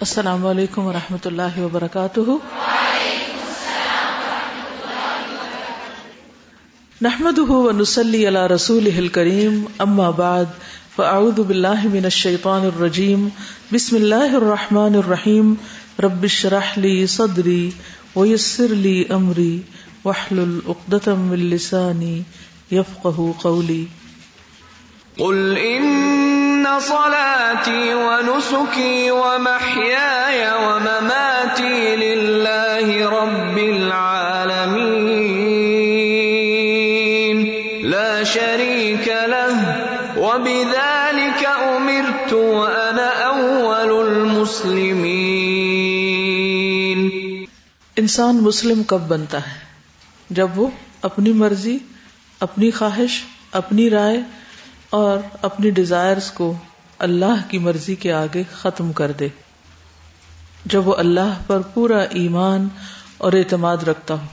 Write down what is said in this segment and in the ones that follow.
السلام علیکم و رحمۃ اللہ وبرکاتہ۔ نحمد ونسلی علی رسول کریم اما بعد، فاعوذ باللہ من الشیطان الرجیم، بسم اللہ الرحمن الرحیم، رب اشرح لی صدری ویسر لی امری، واحلل عقدۃ من لسانی یفقهوا قولی۔ قل ان ان صلاتي ونسكي ومحياي ومماتي لله رب العالمين. لا شريك له، وبذلك امرت وانا اول المسلمين. انسان مسلم کب بنتا ہے؟ جب وہ اپنی مرضی، اپنی خواہش، اپنی رائے اور اپنی ڈیزائرز کو اللہ کی مرضی کے آگے ختم کر دے۔ جب وہ اللہ پر پورا ایمان اور اعتماد رکھتا ہو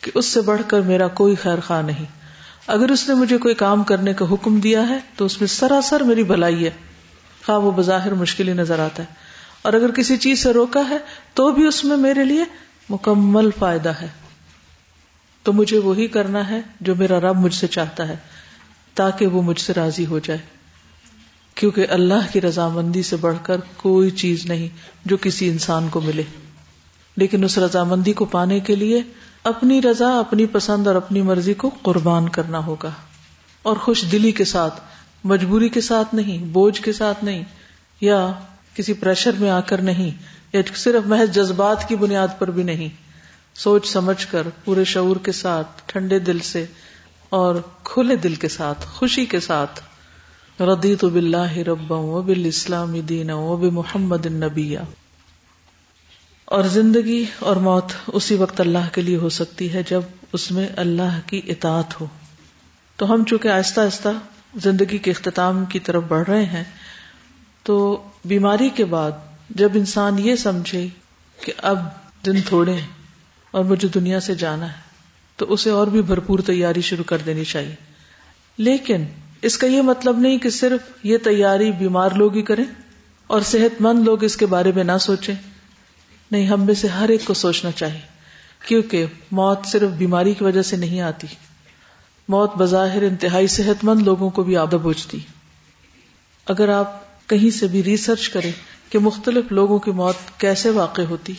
کہ اس سے بڑھ کر میرا کوئی خیر خواہ نہیں۔ اگر اس نے مجھے کوئی کام کرنے کا حکم دیا ہے تو اس میں سراسر میری بھلائی ہے۔ خواہ وہ بظاہر مشکل ہی نظر آتا ہے۔ اور اگر کسی چیز سے روکا ہے تو بھی اس میں میرے لیے مکمل فائدہ ہے۔ تو مجھے وہی کرنا ہے جو میرا رب مجھ سے چاہتا ہے۔ تاکہ وہ مجھ سے راضی ہو جائے۔ کیونکہ اللہ کی رضامندی سے بڑھ کر کوئی چیز نہیں جو کسی انسان کو ملے۔ لیکن اس رضامندی کو پانے کے لیے اپنی رضا، اپنی پسند اور اپنی مرضی کو قربان کرنا ہوگا۔ اور خوش دلی کے ساتھ، مجبوری کے ساتھ نہیں، بوجھ کے ساتھ نہیں، یا کسی پریشر میں آ کر نہیں، یا صرف محض جذبات کی بنیاد پر بھی نہیں۔ سوچ سمجھ کر، پورے شعور کے ساتھ، ٹھنڈے دل سے اور کھلے دل کے ساتھ، خوشی کے ساتھ ردی تو بلّہ رب و بال اسلام دین و بے محمد نبیا اور زندگی اور موت اسی وقت اللہ کے لیے ہو سکتی ہے جب اس میں اللہ کی اطاعت ہو۔ تو ہم چونکہ آہستہ آہستہ زندگی کے اختتام کی طرف بڑھ رہے ہیں، تو بیماری کے بعد جب انسان یہ سمجھے کہ اب دن تھوڑے ہیں اور مجھے دنیا سے جانا ہے تو اسے اور بھی بھرپور تیاری شروع کر دینی چاہیے۔ لیکن اس کا یہ مطلب نہیں کہ صرف یہ تیاری بیمار لوگ ہی کریں اور صحت مند لوگ اس کے بارے میں نہ سوچیں۔ نہیں، ہم میں سے ہر ایک کو سوچنا چاہیے، کیونکہ موت صرف بیماری کی وجہ سے نہیں آتی۔ موت بظاہر انتہائی صحت مند لوگوں کو بھی آدھا بوجھتی۔ اگر آپ کہیں سے بھی ریسرچ کریں کہ مختلف لوگوں کی موت کیسے واقع ہوتی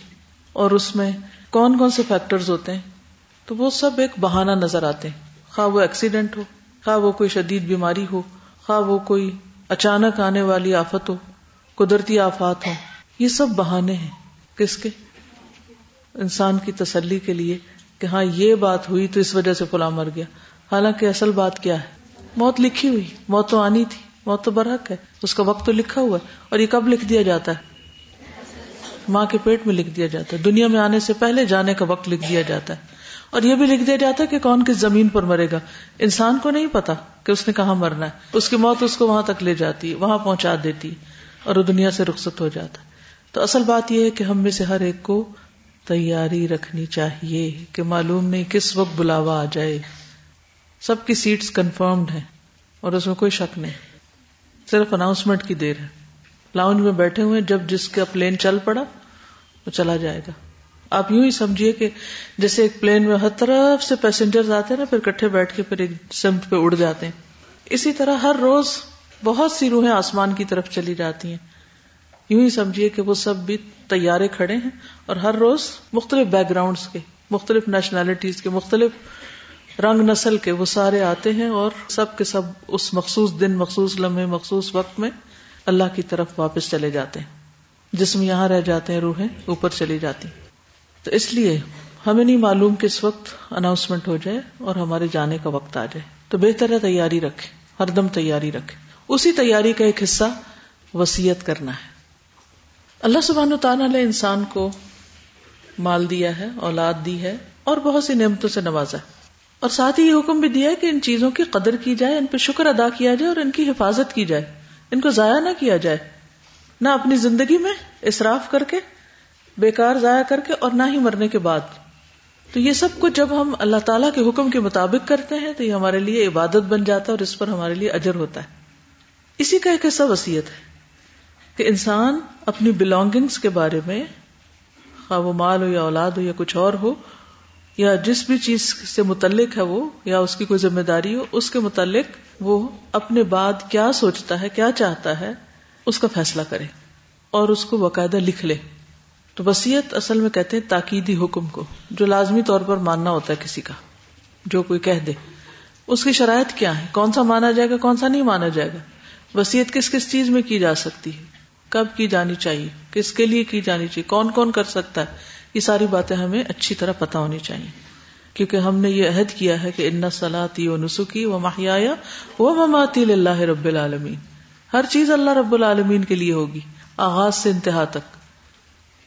اور اس میں کون کون سے فیکٹرز ہوتے ہیں تو وہ سب ایک بہانہ نظر آتے ہیں۔ خواہ وہ ایکسیڈنٹ ہو، خواہ وہ کوئی شدید بیماری ہو، خواہ وہ کوئی اچانک آنے والی آفت ہو، قدرتی آفات ہو یہ سب بہانے ہیں۔ کس کے؟ انسان کی تسلی کے لیے کہ ہاں یہ بات ہوئی تو اس وجہ سے فلاں مر گیا۔ حالانکہ اصل بات کیا ہے؟ موت لکھی ہوئی۔ موت تو آنی تھی۔ موت تو برحق ہے۔ اس کا وقت تو لکھا ہوا ہے۔ اور یہ کب لکھ دیا جاتا ہے؟ ماں کے پیٹ میں لکھ دیا جاتا ہے۔ دنیا میں آنے سے پہلے جانے کا وقت لکھ دیا جاتا ہے۔ اور یہ بھی لکھ دیا جاتا ہے کہ کون کس زمین پر مرے گا۔ انسان کو نہیں پتا کہ اس نے کہاں مرنا ہے۔ اس کی موت اس کو وہاں تک لے جاتی ہے، وہاں پہنچا دیتی اور وہ دنیا سے رخصت ہو جاتا ہے۔ تو اصل بات یہ ہے کہ ہم میں سے ہر ایک کو تیاری رکھنی چاہیے کہ معلوم نہیں کس وقت بلاوا آ جائے۔ سب کی سیٹس کنفرمڈ ہیں اور اس میں کوئی شک نہیں۔ صرف اناؤنسمنٹ کی دیر ہے۔ لاؤنج میں بیٹھے ہوئے جب جس کا پلین چل پڑا، وہ چلا جائے گا۔ آپ یوں ہی سمجھیے کہ جیسے ایک پلین میں ہر طرف سے پیسنجر آتے ہیں نا، پھر کٹھے بیٹھ کے پھر ایک سمت پہ اڑ جاتے ہیں۔ اسی طرح ہر روز بہت سی روحیں آسمان کی طرف چلی جاتی ہیں۔ یوں ہی سمجھیے کہ وہ سب بھی تیارے کھڑے ہیں اور ہر روز مختلف بیک گراؤنڈ کے، مختلف نیشنلٹیز کے، مختلف رنگ نسل کے وہ سارے آتے ہیں اور سب کے سب اس مخصوص دن، مخصوص لمحے، مخصوص وقت میں اللہ کی طرف واپس چلے جاتے ہیں۔ جسم یہاں رہ جاتے ہیں، روحیں اوپر چلی جاتی ہیں۔ تو اس لیے ہمیں نہیں معلوم کہ اس وقت اناؤنسمنٹ ہو جائے اور ہمارے جانے کا وقت آ جائے۔ تو بہتر ہے تیاری رکھے ہر دم تیاری رکھے اسی تیاری کا ایک حصہ وسیعت کرنا ہے۔ اللہ سبحانہ تعالیٰ نے انسان کو مال دیا ہے، اولاد دی ہے اور بہت سی نعمتوں سے نوازا ہے۔ اور ساتھ ہی یہ حکم بھی دیا ہے کہ ان چیزوں کی قدر کی جائے، ان پہ شکر ادا کیا جائے اور ان کی حفاظت کی جائے۔ ان کو ضائع نہ کیا جائے، نہ اپنی زندگی میں اصراف کر کے بیکار ضائع کر کے اور نہ ہی مرنے کے بعد۔ تو یہ سب کچھ جب ہم اللہ تعالیٰ کے حکم کے مطابق کرتے ہیں، تو یہ ہمارے لیے عبادت بن جاتا ہے اور اس پر ہمارے لیے اجر ہوتا ہے۔ اسی کا ایک ایسا وسیعت ہے کہ انسان اپنی بلونگنگس کے بارے میں، خواہ وہ مال ہو یا اولاد ہو یا کچھ اور ہو، یا جس بھی چیز سے متعلق ہے وہ، یا اس کی کوئی ذمہ داری ہو، اس کے متعلق وہ اپنے بعد کیا سوچتا ہے، کیا چاہتا ہے، اس کا فیصلہ کرے اور اس کو باقاعدہ لکھ لے۔ تو وسیعت اصل میں کہتے ہیں تاکیدی حکم کو، جو لازمی طور پر ماننا ہوتا ہے کسی کا، جو کوئی کہہ دے۔ اس کی شرائط کیا ہے کون سا مانا جائے گا، کون سا نہیں مانا جائے گا؟ وسیعت کس کس چیز میں کی جا سکتی ہے؟ کب کی جانی چاہیے؟ کس کے لیے کی جانی چاہیے؟ کون کون کر سکتا ہے؟ یہ ساری باتیں ہمیں اچھی طرح پتا ہونی چاہیے۔ کیونکہ ہم نے یہ عہد کیا ہے کہ ان سلاتی و نسخی و ماہیا و مماتی اللہ رب العالمین۔ ہر چیز اللہ رب العالمین کے لیے ہوگی، آغاز سے انتہا تک۔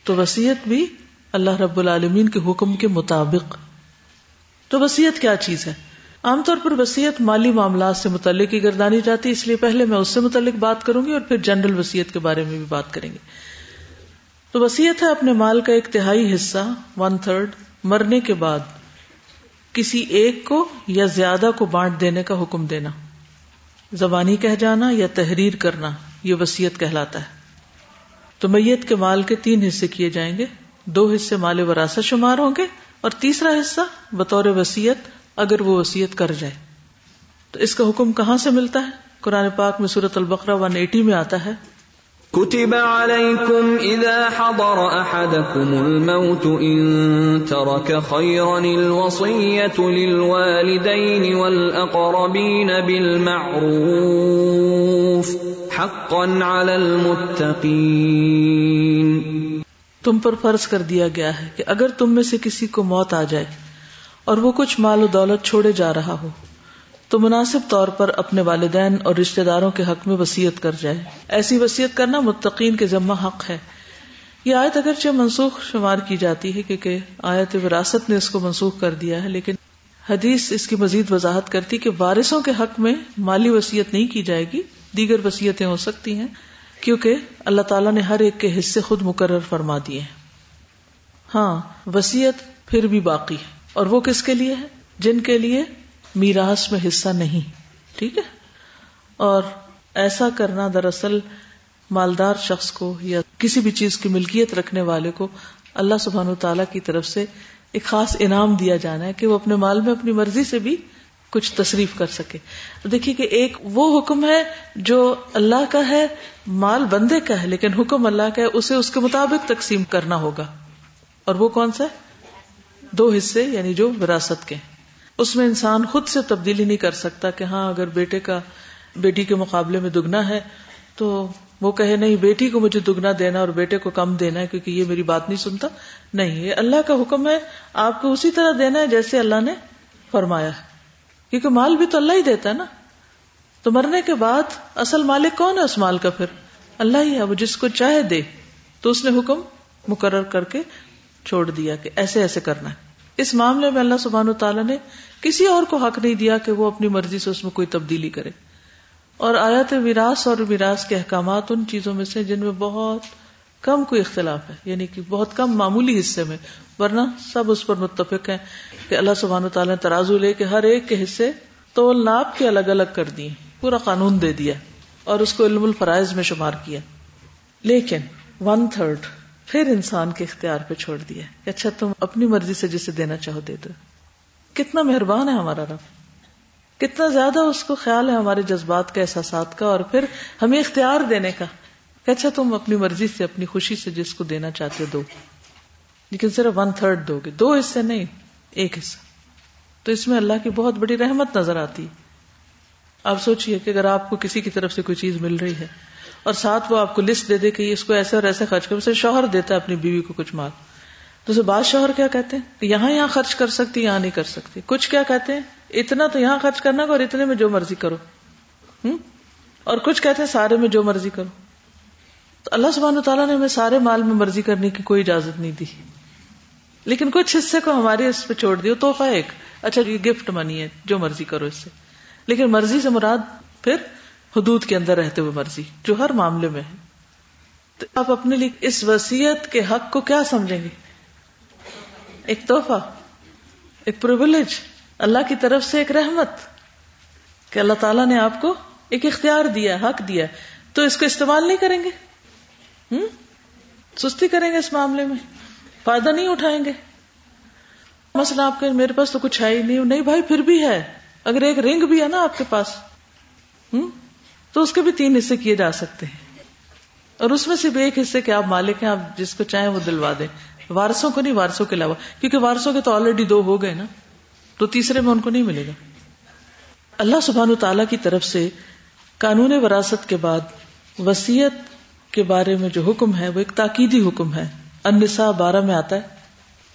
تو وسیعت بھی اللہ رب العالمین کے حکم کے مطابق۔ تو وسیعت کیا چیز ہے؟ عام طور پر وسیعت مالی معاملات سے متعلق ہی گردانی جاتی ہے، اس لیے پہلے میں اس سے متعلق بات کروں گی اور پھر جنرل وسیعت کے بارے میں بھی بات کریں گے۔ تو وسیعت ہے اپنے مال کا ایک تہائی حصہ ون تھرڈ مرنے کے بعد کسی ایک کو یا زیادہ کو بانٹ دینے کا حکم دینا۔ زبانی کہہ جانا یا تحریر کرنا، یہ وسیعت کہلاتا ہے۔ تو میت کے مال کے تین حصے کیے جائیں گے۔ دو حصے مال وراثت شمار ہوں گے اور تیسرا حصہ بطور وسیعت اگر وہ وسیعت کر جائے۔ تو اس کا حکم کہاں سے ملتا ہے؟ قرآن پاک میں صورت البقرہ ون ایٹی میں آتا ہے۔ كتب عليكم إذا حضر أحدكم الموت إن ترك خيرا الوصية للوالدين والأقربين بالمعروف حقا على المتقين تم پر فرض کر دیا گیا ہے کہ اگر تم میں سے کسی کو موت آ جائے اور وہ کچھ مال و دولت چھوڑے جا رہا ہو تو مناسب طور پر اپنے والدین اور رشتے داروں کے حق میں وسیعت کر جائے۔ ایسی وسیعت کرنا متقین کے ذمہ حق ہے۔ یہ آیت اگرچہ منسوخ شمار کی جاتی ہے کیونکہ آیت وراثت نے اس کو منسوخ کر دیا ہے، لیکن حدیث اس کی مزید وضاحت کرتی کہ وارثوں کے حق میں مالی وسیعت نہیں کی جائے گی، دیگر وسیعتیں ہو سکتی ہیں، کیونکہ اللہ تعالیٰ نے ہر ایک کے حصے خود مقرر فرما دیے ہاں وسیعت پھر بھی باقی ہے۔ اور وہ کس کے لیے ہے؟ جن کے لیے؟ میراث میں حصہ نہیں، ٹھیک ہے؟ اور ایسا کرنا دراصل مالدار شخص کو یا کسی بھی چیز کی ملکیت رکھنے والے کو اللہ سبحان و تعالی کی طرف سے ایک خاص انعام دیا جانا ہے کہ وہ اپنے مال میں اپنی مرضی سے بھی کچھ تصریف کر سکے۔ دیکھیے کہ ایک وہ حکم ہے جو اللہ کا ہے، مال بندے کا ہے، لیکن حکم اللہ کا ہے، اسے اس کے مطابق تقسیم کرنا ہوگا۔ اور وہ کون سا ہے؟ دو حصے یعنی جو وراثت کے۔ اس میں انسان خود سے تبدیلی نہیں کر سکتا کہ ہاں اگر بیٹے کا بیٹی کے مقابلے میں دگنا ہے تو وہ کہے نہیں، بیٹی کو مجھے دگنا دینا اور بیٹے کو کم دینا ہے کیونکہ یہ میری بات نہیں سنتا۔ نہیں، یہ اللہ کا حکم ہے، آپ کو اسی طرح دینا ہے جیسے اللہ نے فرمایا ہے۔ کیونکہ مال بھی تو اللہ ہی دیتا ہے نا۔ تو مرنے کے بعد اصل مالک کون ہے اس مال کا پھر؟ اللہ ہی ہے، وہ جس کو چاہے دے۔ تو اس نے حکم مقرر کر کے چھوڑ دیا کہ ایسے ایسے کرنا ہے۔ اس معاملے میں اللہ سبحان و تعالیٰ نے کسی اور کو حق نہیں دیا کہ وہ اپنی مرضی سے اس میں کوئی تبدیلی کرے۔ اور آیات وراث اور وراث کے احکامات ان چیزوں میں سے جن میں بہت کم کوئی اختلاف ہے یعنی کہ بہت کم معمولی حصے میں، ورنہ سب اس پر متفق ہیں کہ اللہ سبحان و تعالیٰ نے ترازو لے کے ہر ایک کے حصے تول ناپ کے الگ الگ کر دیے پورا قانون دے دیا اور اس کو علم الفرائض میں شمار کیا لیکن ون تھرڈ پھر انسان کے اختیار پہ چھوڑ دیا کہ اچھا تم اپنی مرضی سے جسے دینا چاہو دے دو کتنا مہربان ہے ہمارا رب۔ کتنا زیادہ اس کو خیال ہے ہمارے جذبات کا، احساسات کا، اور پھر ہمیں اختیار دینے کا۔ کہ اچھا تم اپنی مرضی سے، اپنی خوشی سے جس کو دینا چاہتے دو۔ لیکن صرف ون تھرڈ دو گے دو حصے نہیں، ایک حصہ۔ تو اس میں اللہ کی بہت بڑی رحمت نظر آتی۔ آپ سوچئے کہ اگر آپ کو کسی کی طرف سے کوئی چیز مل رہی ہے اور ساتھ وہ آپ کو لسٹ دے دے کہ اس کو ایسے اور ایسے خرچ کر شوہر دیتا ہے اپنی بیوی کو کچھ مال۔ تو اسے بعض شوہر کیا کہتے ہیں؟ کہ یہاں یہاں خرچ کر سکتی، یہاں نہیں کر سکتی۔ کچھ کیا کہتے ہیں؟ اتنا تو یہاں خرچ کرنا اور اتنے میں جو مرضی کرو۔ ہوں اور کچھ کہتے ہیں سارے میں جو مرضی کرو۔ تو اللہ سبحانہ تعالیٰ نے ہمیں سارے مال میں مرضی کرنے کی کوئی اجازت نہیں دی۔ لیکن کچھ حصے کو ہمارے اس پہ چھوڑ دیو توحفہ ایک۔ اچھا یہ گفٹ منی ہے، جو مرضی کرو اس سے۔ لیکن مرضی سے مراد پھر حدود کے اندر رہتے ہوئے مرضی، جو ہر معاملے میں ہے۔ تو آپ اپنے لیے اس وسیعت کے حق کو کیا سمجھیں گے؟ ایک تحفہ، ایک پرولیج اللہ کی طرف سے ایک رحمت۔ کہ اللہ تعالیٰ نے آپ کو ایک اختیار دیا، حق دیا۔ تو اس کو استعمال نہیں کریں گے؟ ہوں سستی کریں گے اس معاملے میں؟ فائدہ نہیں اٹھائیں گے؟ مثلا آپ کے میرے پاس تو کچھ ہے ہی نہیں نہیں بھائی، پھر بھی ہے۔ اگر ایک رنگ بھی ہے نا آپ کے پاس۔ ہوں تو اس کے بھی تین حصے کیے جا سکتے ہیں۔ اور اس میں صرف ایک حصے کے آپ مالک ہیں، آپ جس کو چاہیں وہ دلوا دیں۔ وارسوں کو نہیں وارسوں کے علاوہ۔ کیونکہ وارسوں کے تو آلریڈی دو ہو گئے نا۔ تو تیسرے میں ان کو نہیں ملے گا۔ اللہ سبحان تعالی کی طرف سے قانون وراثت کے بعد وسیعت کے بارے میں جو حکم ہے، وہ ایک تاکیدی حکم ہے۔ النساء بارہ میں آتا ہے۔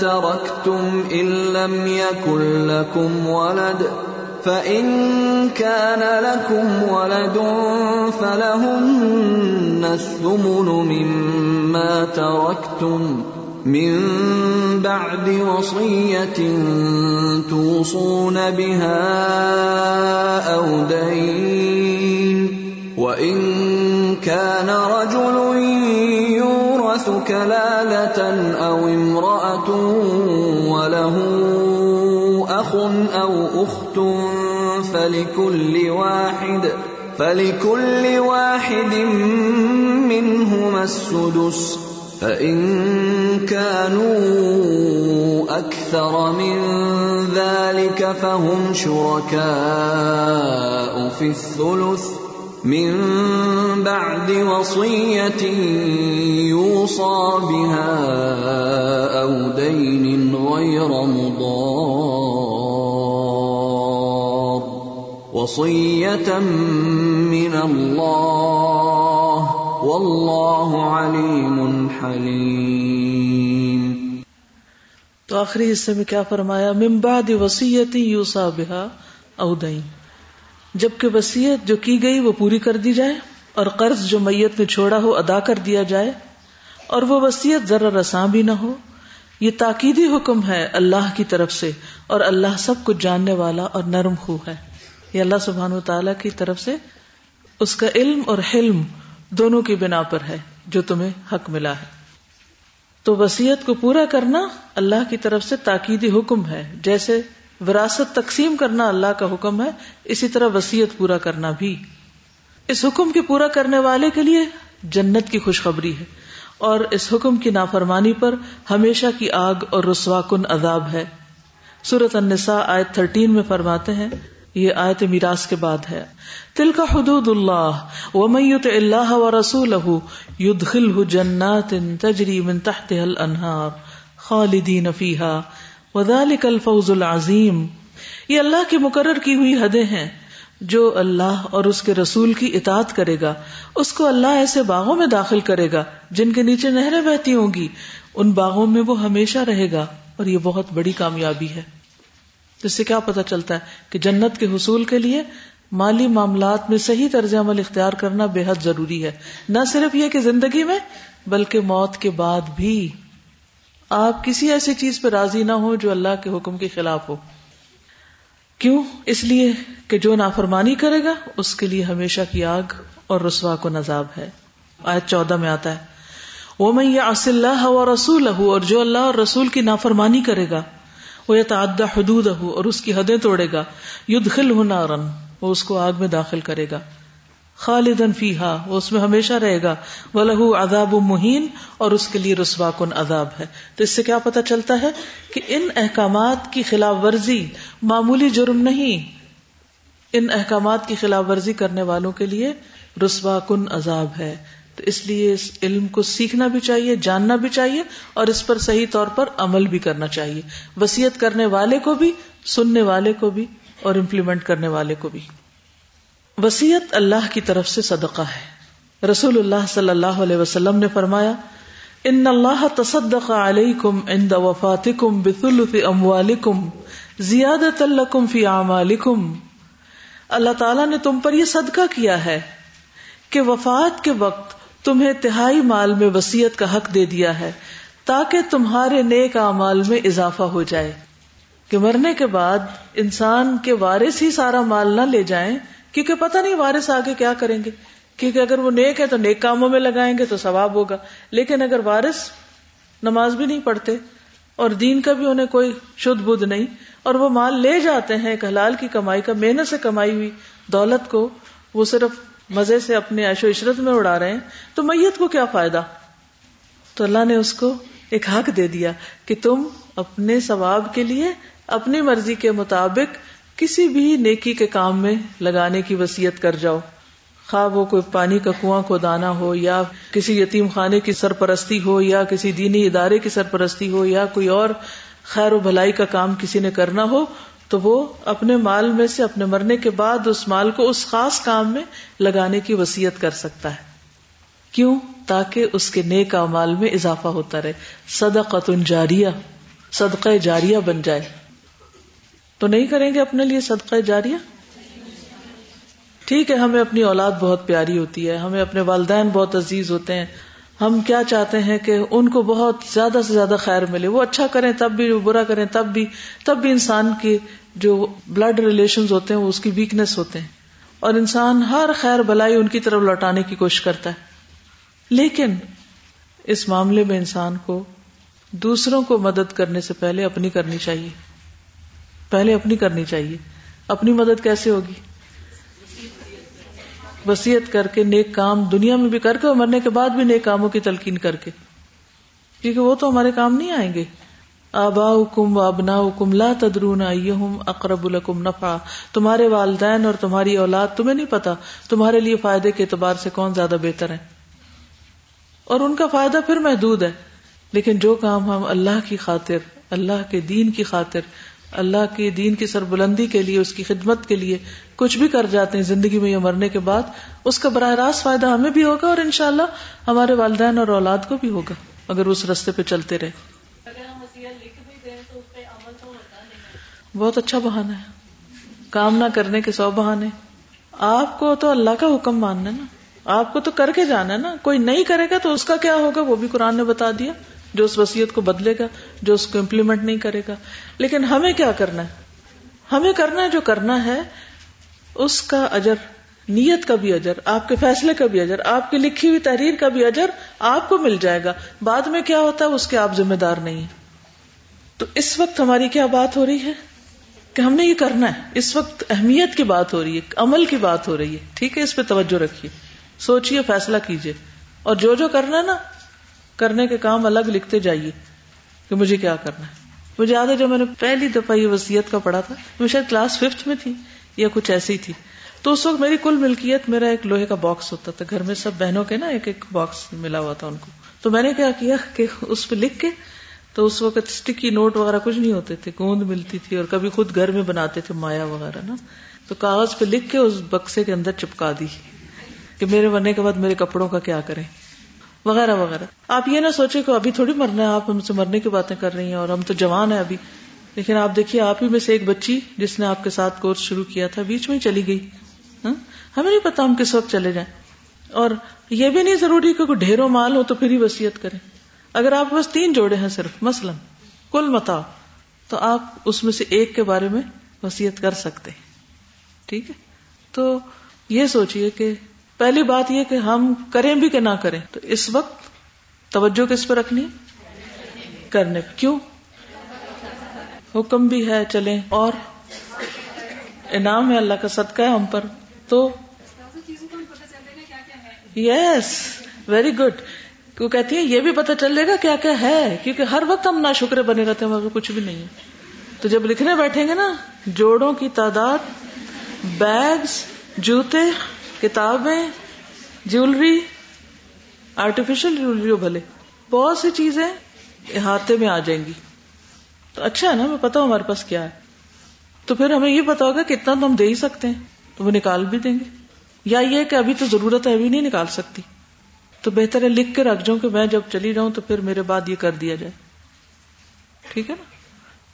تركتم إن لم يكن لكم ولد فإن كان لكم ولد فلهن الثمن مما تركتم من بعد وصية توصون بها أو دين وإن كان رجل يورث كلالة أو امرأة وله أخ أو أخت فلكل واحد فلكل واحد منهما السدس فإن كانوا أكثر من ذلك فهم شركاء في الثلث من بعد وصية يوصى بها أو دين غير مضار. وصية من الله. واللہ علیم حلیم تو آخری حصے میں کیا فرمایا؟ من بعد وسیعت یوسا بہا او دین جبکہ وسیعت جو کی گئی وہ پوری کر دی جائے اور قرض جو میت نے چھوڑا ہو ادا کر دیا جائے اور وہ وسیعت ذرا رساں بھی نہ ہو۔ یہ تاکیدی حکم ہے اللہ کی طرف سے اور اللہ سب کچھ جاننے والا اور نرم خو ہے۔ یہ اللہ سبحان و تعالی کی طرف سے اس کا علم اور حلم دونوں کی بنا پر ہے جو تمہیں حق ملا ہے۔ تو وسیعت کو پورا کرنا اللہ کی طرف سے تاکیدی حکم ہے۔ جیسے وراثت تقسیم کرنا اللہ کا حکم ہے، اسی طرح وسیعت پورا کرنا بھی۔ اس حکم کے پورا کرنے والے کے لیے جنت کی خوشخبری ہے۔ اور اس حکم کی نافرمانی پر ہمیشہ کی آگ اور رسوا کن عذاب ہے۔ سورت النساء آیت تھرٹین میں فرماتے ہیں، یہ آیت میراث کے بعد ہے۔ تل کا حدود اللہ و اللہ و رسول جنات تجری من تحت الانہار خالدین فیہا۔ وذالک الفوز العظیم۔ یہ اللہ کی مقرر کی ہوئی حدیں ہیں، جو اللہ اور اس کے رسول کی اطاعت کرے گا۔ اس کو اللہ ایسے باغوں میں داخل کرے گا، جن کے نیچے نہریں بہتی ہوں گی۔ ان باغوں میں وہ ہمیشہ رہے گا، اور یہ بہت بڑی کامیابی ہے۔ جس سے کیا پتا چلتا ہے کہ جنت کے حصول کے لیے مالی معاملات میں صحیح طرز عمل اختیار کرنا بے حد ضروری ہے۔ نہ صرف یہ کہ زندگی میں، بلکہ موت کے بعد بھی۔ آپ کسی ایسی چیز پہ راضی نہ ہو جو اللہ کے حکم کے خلاف ہو۔ کیوں؟ اس لیے کہ جو نافرمانی کرے گا، اس کے لیے ہمیشہ کی آگ اور رسوا کو نذاب ہے۔ آج چودہ میں آتا ہے۔ وہ میں یہ اص اللہ و رسول اور جو اللہ اور رسول کی نافرمانی کرے گا، وہ یہ حدود اور اس کی حدیں توڑے گا۔ ید خل نارن وہ اس کو آگ میں داخل کرے گا۔ خالدن فی ہا وہ اس میں ہمیشہ رہے گا۔ وہ لہو اداب مہین اور اس کے لیے رسوا کن عذاب ہے۔ تو اس سے کیا پتا چلتا ہے کہ ان احکامات کی خلاف ورزی معمولی جرم نہیں۔ ان احکامات کی خلاف ورزی کرنے والوں کے لیے رسوا کن عذاب ہے۔ تو اس لیے اس علم کو سیکھنا بھی چاہیے، جاننا بھی چاہیے، اور اس پر صحیح طور پر عمل بھی کرنا چاہیے۔ وسیعت کرنے والے کو بھی، سننے والے کو بھی، اور امپلیمنٹ کرنے والے کو بھی۔ وسیعت اللہ کی طرف سے صدقہ ہے۔ رسول اللہ صلی اللہ علیہ وسلم نے فرمایا، ان اللہ تصدق علیکم عند وفاتکم بثلث اموالکم زیادت لکم فی اعمالکم۔ اللہ تعالیٰ نے تم پر یہ صدقہ کیا ہے کہ وفات کے وقت تمہیں تہائی مال میں وسیعت کا حق دے دیا ہے تاکہ تمہارے نیک اعمال میں اضافہ ہو جائے۔ کہ مرنے کے بعد انسان کے وارث ہی سارا مال نہ لے جائیں کیونکہ پتہ نہیں وارث آگے کیا کریں گے۔ کیونکہ اگر وہ نیک ہے تو نیک کاموں میں لگائیں گے تو ثواب ہوگا۔ لیکن اگر وارث نماز بھی نہیں پڑھتے اور دین کا بھی انہیں کوئی شدھ بدھ نہیں اور وہ مال لے جاتے ہیں ایک حلال کی کمائی کا، محنت سے کمائی ہوئی دولت کو وہ صرف مزے سے اپنے عیش و عشرت میں اڑا رہے ہیں، تو میت کو کیا فائدہ؟ تو اللہ نے اس کو ایک حق دے دیا کہ تم اپنے ثواب کے لیے، اپنی مرضی کے مطابق کسی بھی نیکی کے کام میں لگانے کی وسیعت کر جاؤ۔ خواہ وہ کوئی پانی کا کنواں کو دانا ہو یا کسی یتیم خانے کی سرپرستی ہو یا کسی دینی ادارے کی سرپرستی ہو یا کوئی اور خیر و بھلائی کا کام کسی نے کرنا ہو، تو وہ اپنے مال میں سے اپنے مرنے کے بعد اس مال کو اس خاص کام میں لگانے کی وسیعت کر سکتا ہے۔ کیوں؟ تاکہ اس کے نیک مال میں اضافہ ہوتا رہے۔ صدقۃ جاریہ، صدقہ جاریہ بن جائے۔ تو نہیں کریں گے اپنے لیے صدقہ جاریہ؟ ٹھیک ہے، ہمیں اپنی اولاد بہت پیاری ہوتی ہے، ہمیں اپنے والدین بہت عزیز ہوتے ہیں، ہم کیا چاہتے ہیں کہ ان کو بہت زیادہ سے زیادہ خیر ملے، وہ اچھا کریں تب بھی برا کریں تب بھی تب بھی انسان کی جو بلڈ ریلیشن ہوتے ہیں، وہ اس کی ویکنیس ہوتے ہیں۔ اور انسان ہر خیر بلائی ان کی طرف لوٹانے کی کوشش کرتا ہے۔ لیکن اس معاملے میں انسان کو دوسروں کو مدد کرنے سے پہلے اپنی کرنی چاہیے۔ پہلے اپنی کرنی چاہیے۔ اپنی مدد کیسے ہوگی؟ وسیعت کر کے نیک کام دنیا میں بھی کر کے اور مرنے کے بعد بھی نیک کاموں کی تلقین کر کے۔ کیونکہ وہ تو ہمارے کام نہیں آئیں گے۔ آبا حکم و ابنا حکم لا تدرون اقرب الکم نفا تمہارے والدین اور تمہاری اولاد، تمہیں نہیں پتا تمہارے لیے فائدے کے اعتبار سے کون زیادہ بہتر ہے اور ان کا فائدہ پھر محدود ہے۔ لیکن جو کام ہم اللہ کی خاطر، اللہ کے دین کی خاطر اللہ کے دین کی سربلندی کے لیے اس کی خدمت کے لیے کچھ بھی کر جاتے ہیں زندگی میں یا مرنے کے بعد اس کا براہ راست فائدہ ہمیں بھی ہوگا اور انشاءاللہ ہمارے والدین اور اولاد کو بھی ہوگا اگر اس رستے پہ چلتے رہے۔ بہت اچھا بہانا ہے۔ کام نہ کرنے کے سو بہانے۔ آپ کو تو اللہ کا حکم ماننا ہے نا۔ آپ کو تو کر کے جانا ہے نا۔ کوئی نہیں کرے گا تو اس کا کیا ہوگا؟ وہ بھی قرآن نے بتا دیا۔ جو اس وسیعت کو بدلے گا، جو اس کو امپلیمنٹ نہیں کرے گا۔ لیکن ہمیں کیا کرنا ہے؟ ہمیں کرنا ہے جو کرنا ہے، اس کا اجر، نیت کا بھی اجر، آپ کے فیصلے کا بھی اجر، آپ کی لکھی ہوئی تحریر کا بھی اجر آپ کو مل جائے گا۔ بعد میں کیا ہوتا ہے؟ اس کے آپ ذمہ دار نہیں ہیں۔ تو اس وقت ہماری کیا بات ہو رہی ہے؟ کہ ہم نے یہ کرنا ہے۔ اس وقت اہمیت کی بات ہو رہی ہے، عمل کی بات ہو رہی ہے۔ ٹھیک ہے، اس پہ توجہ رکھیے۔ سوچیے، فیصلہ کیجیے۔ اور جو جو کرنا ہے نا کرنے کے کام الگ لکھتے جائیے کہ مجھے کیا کرنا ہے۔ مجھے یاد ہے جو میں نے پہلی دفعہ یہ وسیعت کا پڑھا تھا میں شاید کلاس ففتھ میں تھی یا کچھ ایسی تھی۔ تو اس وقت میری کل ملکیت، میرا ایک لوہے کا باکس ہوتا تھا۔ گھر میں سب بہنوں کے نا ایک ایک باکس ملا ہوا تھا ان کو۔ تو میں نے کیا کیا کہ اس پہ لکھ کے تو اس وقت اسٹکی نوٹ وغیرہ کچھ نہیں ہوتے تھے، گوند ملتی تھی اور کبھی خود گھر میں بناتے تھے مایا وغیرہ نا۔ تو کاغذ پہ لکھ کے اس بکسے کے اندر چپکا دی کہ میرے مرنے کے بعد میرے کپڑوں کا کیا کریں۔ وغیرہ وغیرہ۔ آپ یہ نہ سوچے کہ ابھی تھوڑی مرنا ہے، آپ ہم سے مرنے کی باتیں کر رہی ہیں اور ہم تو جوان ہیں ابھی۔ لیکن آپ دیکھیے، آپ ہی میں سے ایک بچی جس نے آپ کے ساتھ کورس شروع کیا تھا، بیچ میں ہی چلی گئی۔ ہاں؟ ہمیں نہیں پتا ہم کس وقت چلے جائیں۔ اور یہ بھی نہیں ضروری کہ کوئی ڈھیروں مال ہو تو پھر ہی وسیعت کریں۔ اگر آپ بس تین جوڑے ہیں صرف، مثلاً کل متا، تو آپ اس میں سے ایک کے بارے میں وسیعت کر سکتے ٹھیک ہے؟ تو یہ سوچیے کہ پہلی بات یہ کہ ہم کریں بھی کہ نہ کریں تو اس وقت توجہ کس پہ رکھنی کرنے کیوں؟ حکم بھی ہے چلیں اور انعام ہے اللہ کا صدقہ ہے ہم پر۔ تو یس ویری گڈ وہ کہتی ہے یہ بھی پتہ چل جائے گا کیا کیا ہے، کیونکہ ہر وقت ہم نہ شکر بنے رہتے ہیں کچھ بھی نہیں۔ ہے تو جب لکھنے بیٹھیں گے نا، جوڑوں کی تعداد بیگس جوتے کتابیں، جیولری آرٹیفیشل جیولری ہو بھلے۔ بہت سی چیزیں احاطے میں آ جائیں گی۔ تو اچھا ہے نا، ہمیں پتا ہمارے پاس کیا ہے۔ تو پھر ہمیں یہ پتا ہوگا کتنا تو ہم دے ہی سکتے ہیں۔ تو وہ نکال بھی دیں گے۔ یا یہ کہ ابھی تو ضرورت ہے، ابھی نہیں نکال سکتی۔ تو بہتر ہے لکھ کے رکھ جاؤں کہ میں جب چلی جاؤں تو پھر میرے بعد یہ کر دیا جائے۔ ٹھیک ہے نا؟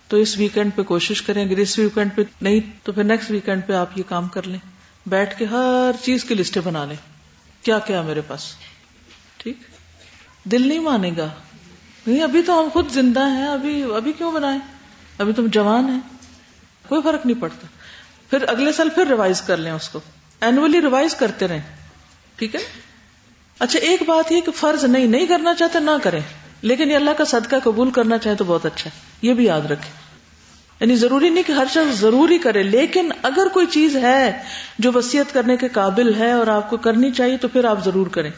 تو اس ویکینڈ پہ کوشش کریں۔ اگر اس ویکینڈ پہ نہیں تو پھر نیکسٹ ویکینڈ پہ آپ یہ کام کر لیں۔ بیٹھ کے ہر چیز کی لسٹیں بنا لیں۔ کیا کیا میرے پاس؟ ٹھیک؟ دل نہیں مانے گا۔ نہیں، ابھی تو ہم خود زندہ ہیں، ابھی ابھی کیوں بنائے ابھی تم جوان ہیں۔ کوئی فرق نہیں پڑتا۔ پھر اگلے سال پھر ریوائز کر لیں اس کو۔ اینولی ریوائز کرتے رہیں۔ ٹھیک ہے؟ اچھا ایک بات یہ کہ فرض نہیں نہیں کرنا چاہتے، نہ کریں۔ لیکن یہ اللہ کا صدقہ قبول کرنا چاہے تو بہت اچھا ہے۔ یہ بھی یاد رکھیں۔ یعنی ضروری نہیں کہ ہر شخص ضروری کرے، لیکن اگر کوئی چیز ہے جو وسیعت کرنے کے قابل ہے اور آپ کو کرنی چاہیے تو پھر آپ ضرور کریں۔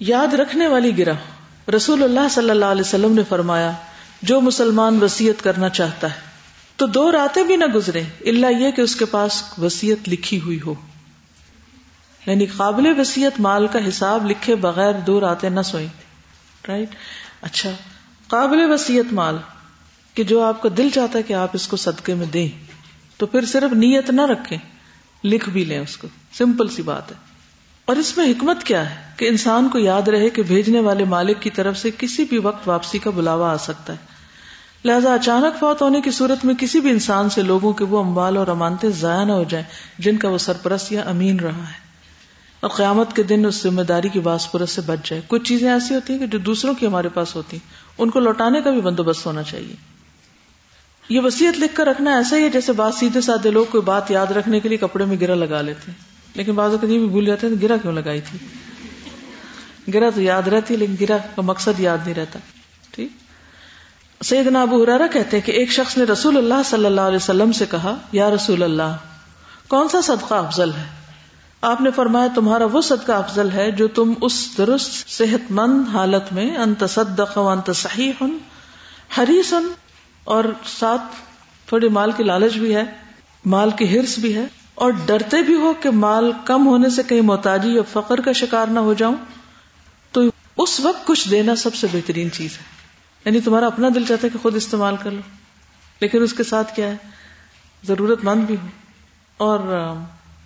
یاد رکھنے والی گرا رسول اللہ صلی اللہ علیہ وسلم نے فرمایا، جو مسلمان وسیعت کرنا چاہتا ہے، تو دو راتیں بھی نہ گزرے اللہ یہ کہ اس کے پاس وسیعت لکھی ہوئی ہو۔ یعنی قابل وسیعت مال کا حساب لکھے بغیر دو راتیں نہ سوئیں۔ رائٹ اچھا قابل وسیعت مال۔ کہ جو آپ کا دل چاہتا ہے کہ آپ اس کو صدقے میں دیں، تو پھر صرف نیت نہ رکھیں، لکھ بھی لیں اس کو۔ سمپل سی بات ہے۔ اور اس میں حکمت کیا ہے؟ کہ انسان کو یاد رہے کہ بھیجنے والے مالک کی طرف سے کسی بھی وقت واپسی کا بلاوا آ سکتا ہے۔ لہذا اچانک فوت ہونے کی صورت میں کسی بھی انسان سے لوگوں کے وہ اموال اور امانتے ضائع نہ ہو جائیں، جن کا وہ سرپرست یا امین رہا ہے۔ اور قیامت کے دن اس ذمہ داری کی باس پرس سے بچ جائے۔ کچھ چیزیں ایسی ہوتی ہیں کہ جو دوسروں کی ہمارے پاس ہوتی ہیں۔ ان کو لوٹانے کا بھی بندوبست ہونا چاہیے۔ یہ وسیعت لکھ کر رکھنا ایسا ہی ہے جیسے بات سیدھے سادے لوگ کوئی بات یاد رکھنے کے لیے کپڑے میں گرا لگا لیتے ہیں۔ لیکن بعض یہ بھی بھول جاتے ہیں گرا کیوں لگائی تھی؟ گرا تو یاد رہتی لیکن گرا کا مقصد یاد نہیں رہتا۔ ٹھیک؟ سیدنا ابو ہرارا کہتے ہیں کہ ایک شخص نے رسول اللہ صلی اللہ علیہ وسلم سے کہا، یا رسول اللہ، کون سا صدقہ افضل ہے؟ آپ نے فرمایا، تمہارا وہ صدقہ افضل ہے جو تم اس درست، صحت مند حالت میں، انت صدق و انت صحیح حریص اور ساتھ تھوڑی مال کی لالچ بھی ہے، مال کی ہرس بھی ہے، اور ڈرتے بھی ہو کہ مال کم ہونے سے کہیں محتاجی یا فقر کا شکار نہ ہو جاؤں، تو اس وقت کچھ دینا سب سے بہترین چیز ہے۔ یعنی تمہارا اپنا دل چاہتا ہے کہ خود استعمال کر لو، لیکن اس کے ساتھ کیا ہے؟ ضرورت مند بھی ہو، اور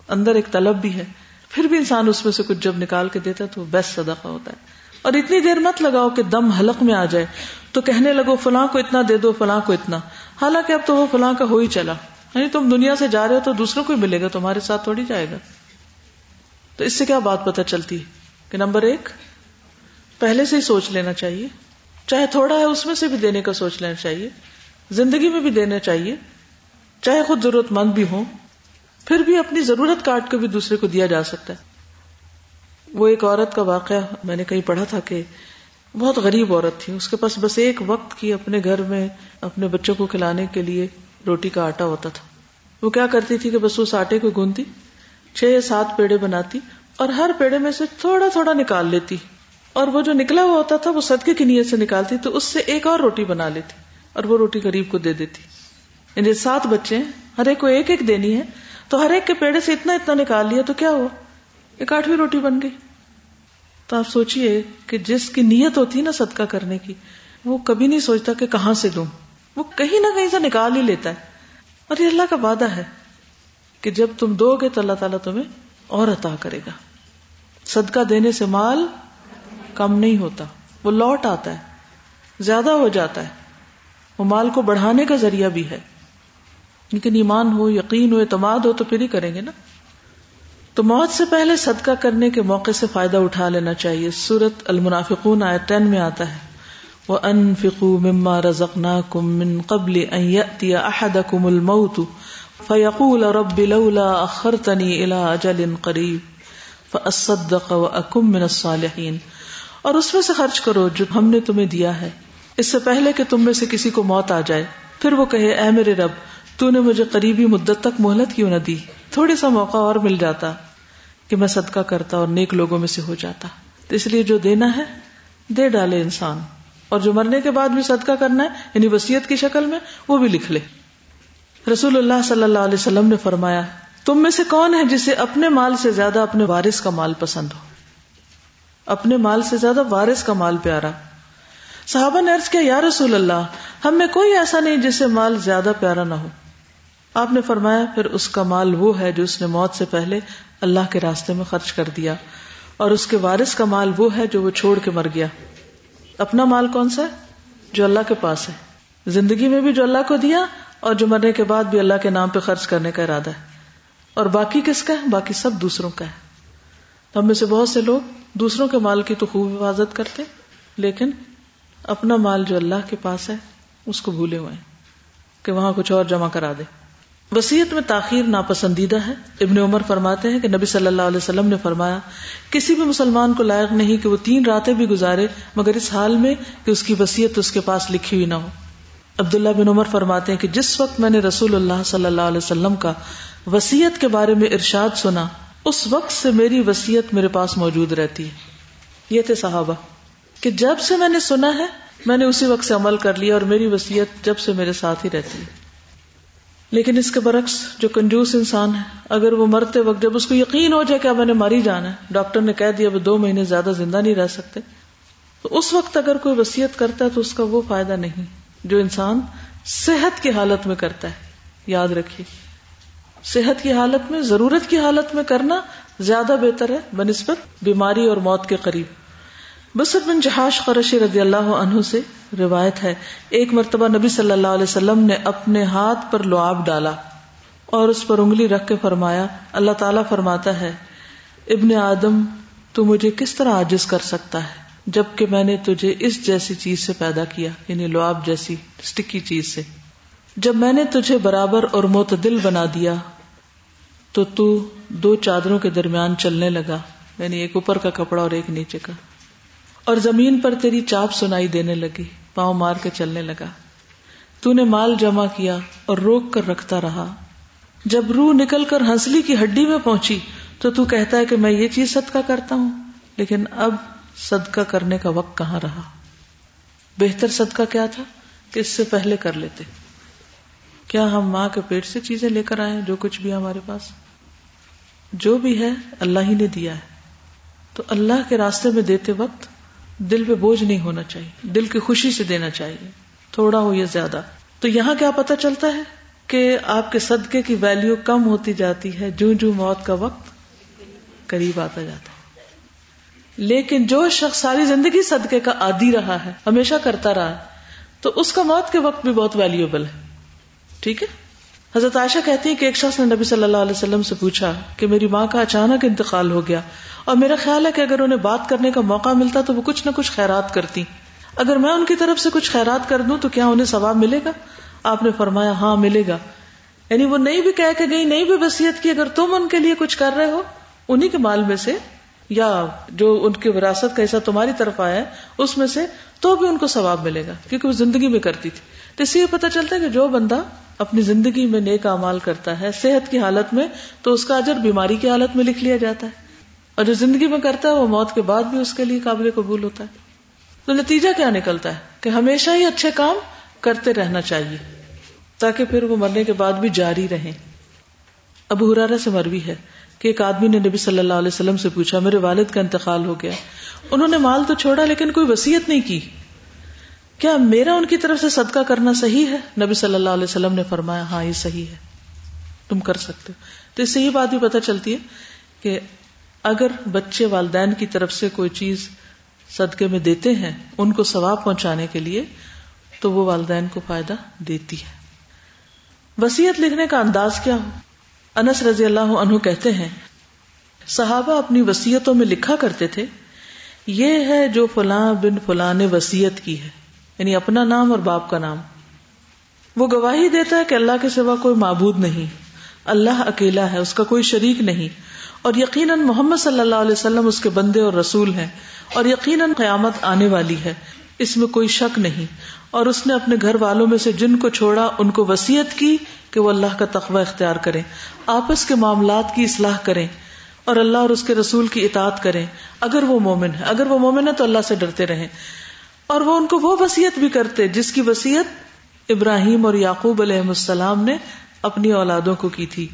اندر ایک طلب بھی ہے۔ پھر بھی انسان اس میں سے کچھ جب نکال کے دیتا ہے تو بیسٹ صدقہ ہوتا ہے۔ اور اتنی دیر مت لگاؤ کہ دم حلق میں آ جائے۔ تو کہنے لگو، فلاں کو اتنا دے دو، فلاں کو اتنا۔ حالانکہ اب تو وہ فلاں کا ہو ہی چلا۔ یعنی تم دنیا سے جا رہے ہو تو دوسروں کو ہی ملے گا، تمہارے ساتھ تھوڑی جائے گا۔ تو اس سے کیا بات پتہ چلتی ہے کہ نمبر ایک، پہلے سے ہی سوچ لینا چاہیے۔ چاہے تھوڑا ہے، اس میں سے بھی دینے کا سوچ لینا چاہیے۔ زندگی میں بھی دینا چاہیے۔ چاہے خود ضرورت مند بھی ہوں، پھر بھی اپنی ضرورت کاٹ کے بھی دوسرے کو دیا جا سکتا ہے۔ وہ ایک عورت کا واقعہ میں نے کہیں پڑھا تھا کہ بہت غریب عورت تھی۔ اس کے پاس بس ایک وقت کی اپنے گھر میں اپنے بچوں کو کھلانے کے لیے روٹی کا آٹا ہوتا تھا۔ وہ کیا کرتی تھی کہ بس اس آٹے کو گونتی چھ یا سات پیڑے بناتی اور ہر پیڑے میں سے تھوڑا تھوڑا نکال لیتی۔ اور وہ جو نکلا ہوا ہوتا تھا، وہ صدقے کی نیت سے نکالتی تو اس سے ایک اور روٹی بنا لیتی اور وہ روٹی غریب کو دے دیتی۔ یعنی سات بچے ہر ایک کو ایک ایک دینی ہے۔ تو ہر ایک کے پیڑے سے اتنا اتنا نکال لیا تو کیا ہوا؟ ایک آٹھویں روٹی بن گئی۔ تو آپ سوچئے کہ جس کی نیت ہوتی نا صدقہ کرنے کی، وہ کبھی نہیں سوچتا کہ کہاں سے دوں وہ کہیں نہ کہیں سے نکال ہی لیتا ہے۔ اور یہ اللہ کا وعدہ ہے کہ جب تم دو گے تو اللہ تعالیٰ تمہیں اور عطا کرے گا۔ صدقہ دینے سے مال کم نہیں ہوتا۔ وہ لوٹ آتا ہے، زیادہ ہو جاتا ہے۔ وہ مال کو بڑھانے کا ذریعہ بھی ہے۔ لیکن ایمان ہو، یقین ہو، اعتماد ہو تو پھر ہی کریں گے نا۔ تو موت سے پہلے صدقہ کرنے کے موقع سے فائدہ اٹھا لینا چاہیے۔ سورت المنافقون آئے ٹین میں آتا ہے۔ وہ ان فکو مما رزق نا کم من قبل احد کم الموت فیقول رب لولا اخرتنی الى اجل قریب فاصدق واکم من الصالحین اور اس میں سے خرچ کرو جو ہم نے تمہیں دیا ہے۔ اس سے پہلے کہ تم میں سے کسی کو موت آ جائے، پھر وہ کہے، اے میرے رب، تو نے مجھے قریبی مدت تک مہلت کیوں نہ دی؟ تھوڑی سا موقع اور مل جاتا کہ میں صدقہ کرتا اور نیک لوگوں میں سے ہو جاتا۔ تو اس لیے جو دینا ہے، دے ڈالے انسان۔ اور جو مرنے کے بعد بھی صدقہ کرنا ہے یعنی وسیعت کی شکل میں، وہ بھی لکھ لے۔ رسول اللہ صلی اللہ علیہ وسلم نے فرمایا، تم میں سے کون ہے جسے اپنے مال سے زیادہ اپنے وارث کا مال پسند ہو؟ اپنے مال سے زیادہ وارث کا مال پیارا۔ صحابہ نے عرض کیا، یا رسول اللہ، ہم میں کوئی ایسا نہیں جسے مال زیادہ پیارا نہ ہو۔ آپ نے فرمایا، پھر اس کا مال وہ ہے جو اس نے موت سے پہلے اللہ کے راستے میں خرچ کر دیا۔ اور اس کے وارث کا مال وہ ہے جو وہ چھوڑ کے مر گیا۔ اپنا مال کون سا ہے؟ جو اللہ کے پاس ہے۔ زندگی میں بھی جو اللہ کو دیا اور جو مرنے کے بعد بھی اللہ کے نام پہ خرچ کرنے کا ارادہ ہے۔ اور باقی کس کا ہے؟ باقی سب دوسروں کا ہے۔ ہم میں سے بہت سے لوگ دوسروں کے مال کی تو خوب حفاظت کرتے، لیکن اپنا مال جو اللہ کے پاس ہے، اس کو بھولے ہوئے ہیں کہ وہاں کچھ اور جمع کرا دے۔ وسیعت میں تاخیر ناپسندیدہ ہے۔ ابن عمر فرماتے ہیں کہ نبی صلی اللہ علیہ وسلم نے فرمایا، کسی بھی مسلمان کو لائق نہیں کہ وہ تین راتیں بھی گزارے، مگر اس حال میں کہ اس کی وسیعت اس کے پاس لکھی ہوئی نہ ہو۔ عبداللہ بن عمر فرماتے ہیں کہ جس وقت میں نے رسول اللہ صلی اللہ علیہ وسلم کا وسیعت کے بارے میں ارشاد سنا، اس وقت سے میری وسیعت میرے پاس موجود رہتی ہے۔ یہ تھے صحابہ۔ کہ جب سے میں نے سنا ہے، میں نے اسی وقت سے عمل کر لیا اور میری وسیعت جب سے میرے ساتھ ہی رہتی ہے۔ لیکن اس کے برعکس جو کنجوس انسان ہے، اگر وہ مرتے وقت جب اس کو یقین ہو جائے کہ اب میں نے ماری جانا ہے، ڈاکٹر نے کہہ دیا وہ دو مہینے زیادہ زندہ نہیں رہ سکتے، تو اس وقت اگر کوئی وسیعت کرتا ہے تو اس کا وہ فائدہ نہیں، جو انسان صحت کی حالت میں کرتا ہے، یاد رکھیے۔ صحت کی حالت میں، ضرورت کی حالت میں کرنا زیادہ بہتر ہے، بنسبت بیماری اور موت کے قریب۔ بسر بن جہاش قرشی رضی اللہ عنہ سے روایت ہے، ایک مرتبہ نبی صلی اللہ علیہ وسلم نے اپنے ہاتھ پر لعاب ڈالا اور اس پر انگلی رکھ کے فرمایا، اللہ تعالیٰ فرماتا ہے، ابن آدم، تو مجھے کس طرح آجز کر سکتا ہے؟ جبکہ میں نے تجھے اس جیسی چیز سے پیدا کیا یعنی لعاب جیسی اسٹکی چیز سے۔ جب میں نے تجھے برابر اور معتدل بنا دیا، تو تو دو چادروں کے درمیان چلنے لگا یعنی ایک اوپر کا کپڑا اور ایک نیچے کا۔ اور زمین پر تیری چاپ سنائی دینے لگی، پاؤں مار کے چلنے لگا۔ تو نے مال جمع کیا اور روک کر رکھتا رہا۔ جب روح نکل کر ہنسلی کی ہڈی میں پہنچی تو تو کہتا ہے کہ میں یہ چیز صدقہ کرتا ہوں، لیکن اب صدقہ کرنے کا وقت کہاں رہا؟ بہتر صدقہ کیا تھا کہ اس سے پہلے کر لیتے۔ کیا ہم ماں کے پیٹ سے چیزیں لے کر آئے جو کچھ بھی ہمارے پاس؟ جو بھی ہے، اللہ ہی نے دیا ہے۔ تو اللہ کے راستے میں دیتے وقت دل پہ بوجھ نہیں ہونا چاہیے، دل کی خوشی سے دینا چاہیے، تھوڑا ہو یا زیادہ۔ تو یہاں کیا پتا چلتا ہے کہ آپ کے صدقے کی ویلیو کم ہوتی جاتی ہے جو جو موت کا وقت قریب آتا جاتا ہے۔ لیکن جو شخص ساری زندگی صدقے کا عادی رہا ہے، ہمیشہ کرتا رہا ہے، تو اس کا موت کے وقت بھی بہت ویلیوبل ہے۔ ٹھیک ہے؟ حضرت عائشہ کہتی ہے کہ ایک شخص نے نبی صلی اللہ علیہ وسلم سے پوچھا کہ میری ماں کا اچانک انتقال ہو گیا اور میرا خیال ہے کہ اگر انہیں بات کرنے کا موقع ملتا تو وہ کچھ نہ کچھ خیرات کرتی۔ اگر میں ان کی طرف سے کچھ خیرات کر دوں تو کیا انہیں ثواب ملے گا؟ آپ نے فرمایا ہاں ملے گا۔ یعنی وہ نہیں بھی کہہ کے گئی، نہیں بھی وسیعت کی اگر تم ان کے لیے کچھ کر رہے ہو انہیں کے مال میں سے یا جو ان کی وراثت کا حصہ تمہاری طرف آیا ہے، اس میں سے تو بھی ان کو ثواب ملے گا، کیونکہ وہ زندگی میں کرتی تھی۔ تو اس سے یہ پتا چلتا ہے کہ جو بندہ اپنی زندگی میں نیک امال کرتا ہے، صحت کی حالت میں تو اس کا اجر بیماری کی حالت میں لکھ لیا جاتا ہے۔ اور جو زندگی میں کرتا ہے، وہ موت کے بعد بھی اس کے لیے قابل قبول ہوتا ہے۔ تو نتیجہ کیا نکلتا ہے؟ کہ ہمیشہ ہی اچھے کام کرتے رہنا چاہیے، تاکہ پھر وہ مرنے کے بعد بھی جاری رہے ابو ہرارا سے مروی ہے کہ ایک آدمی نے نبی صلی اللہ علیہ وسلم سے پوچھا، میرے والد کا انتقال ہو گیا۔ انہوں نے مال تو چھوڑا، لیکن کوئی وسیعت نہیں کی۔ کیا میرا ان کی طرف سے صدقہ کرنا صحیح ہے؟ نبی صلی اللہ علیہ وسلم نے فرمایا ہاں یہ صحیح ہے۔ تم کر سکتے ہو۔ تو اس سے یہ بات بھی پتہ چلتی ہے کہ اگر بچے والدین کی طرف سے کوئی چیز صدقے میں دیتے ہیں، ان کو ثواب پہنچانے کے لیے، تو وہ والدین کو فائدہ دیتی ہے۔ وسیعت لکھنے کا انداز کیا ہو؟ انس رضی اللہ عنہ کہتے ہیں، صحابہ اپنی وسیعتوں میں لکھا کرتے تھے، یہ ہے جو فلاں بن فلاں نے وسیعت کی ہے۔ یعنی اپنا نام اور باپ کا نام۔ وہ گواہی دیتا ہے کہ اللہ کے سوا کوئی معبود نہیں۔ اللہ اکیلا ہے، اس کا کوئی شریک نہیں۔ اور یقیناً محمد صلی اللہ علیہ وسلم اس کے بندے اور رسول ہیں۔ اور یقیناً قیامت آنے والی ہے۔ اس میں کوئی شک نہیں۔ اور اس نے اپنے گھر والوں میں سے جن کو چھوڑا، ان کو وسیعت کی کہ وہ اللہ کا تخوہ اختیار کریں۔ آپس کے معاملات کی اصلاح کریں۔ اور اللہ اور اس کے رسول کی اطاعت کریں۔ اگر وہ مومن ہے، اگر وہ مومن ہے تو اللہ سے ڈرتے رہیں۔ اور وہ ان کو وہ وسیعت بھی کرتے جس کی وسیعت ابراہیم اور یعقوب علیہ السلام نے اپنی اولادوں کو کی تھی۔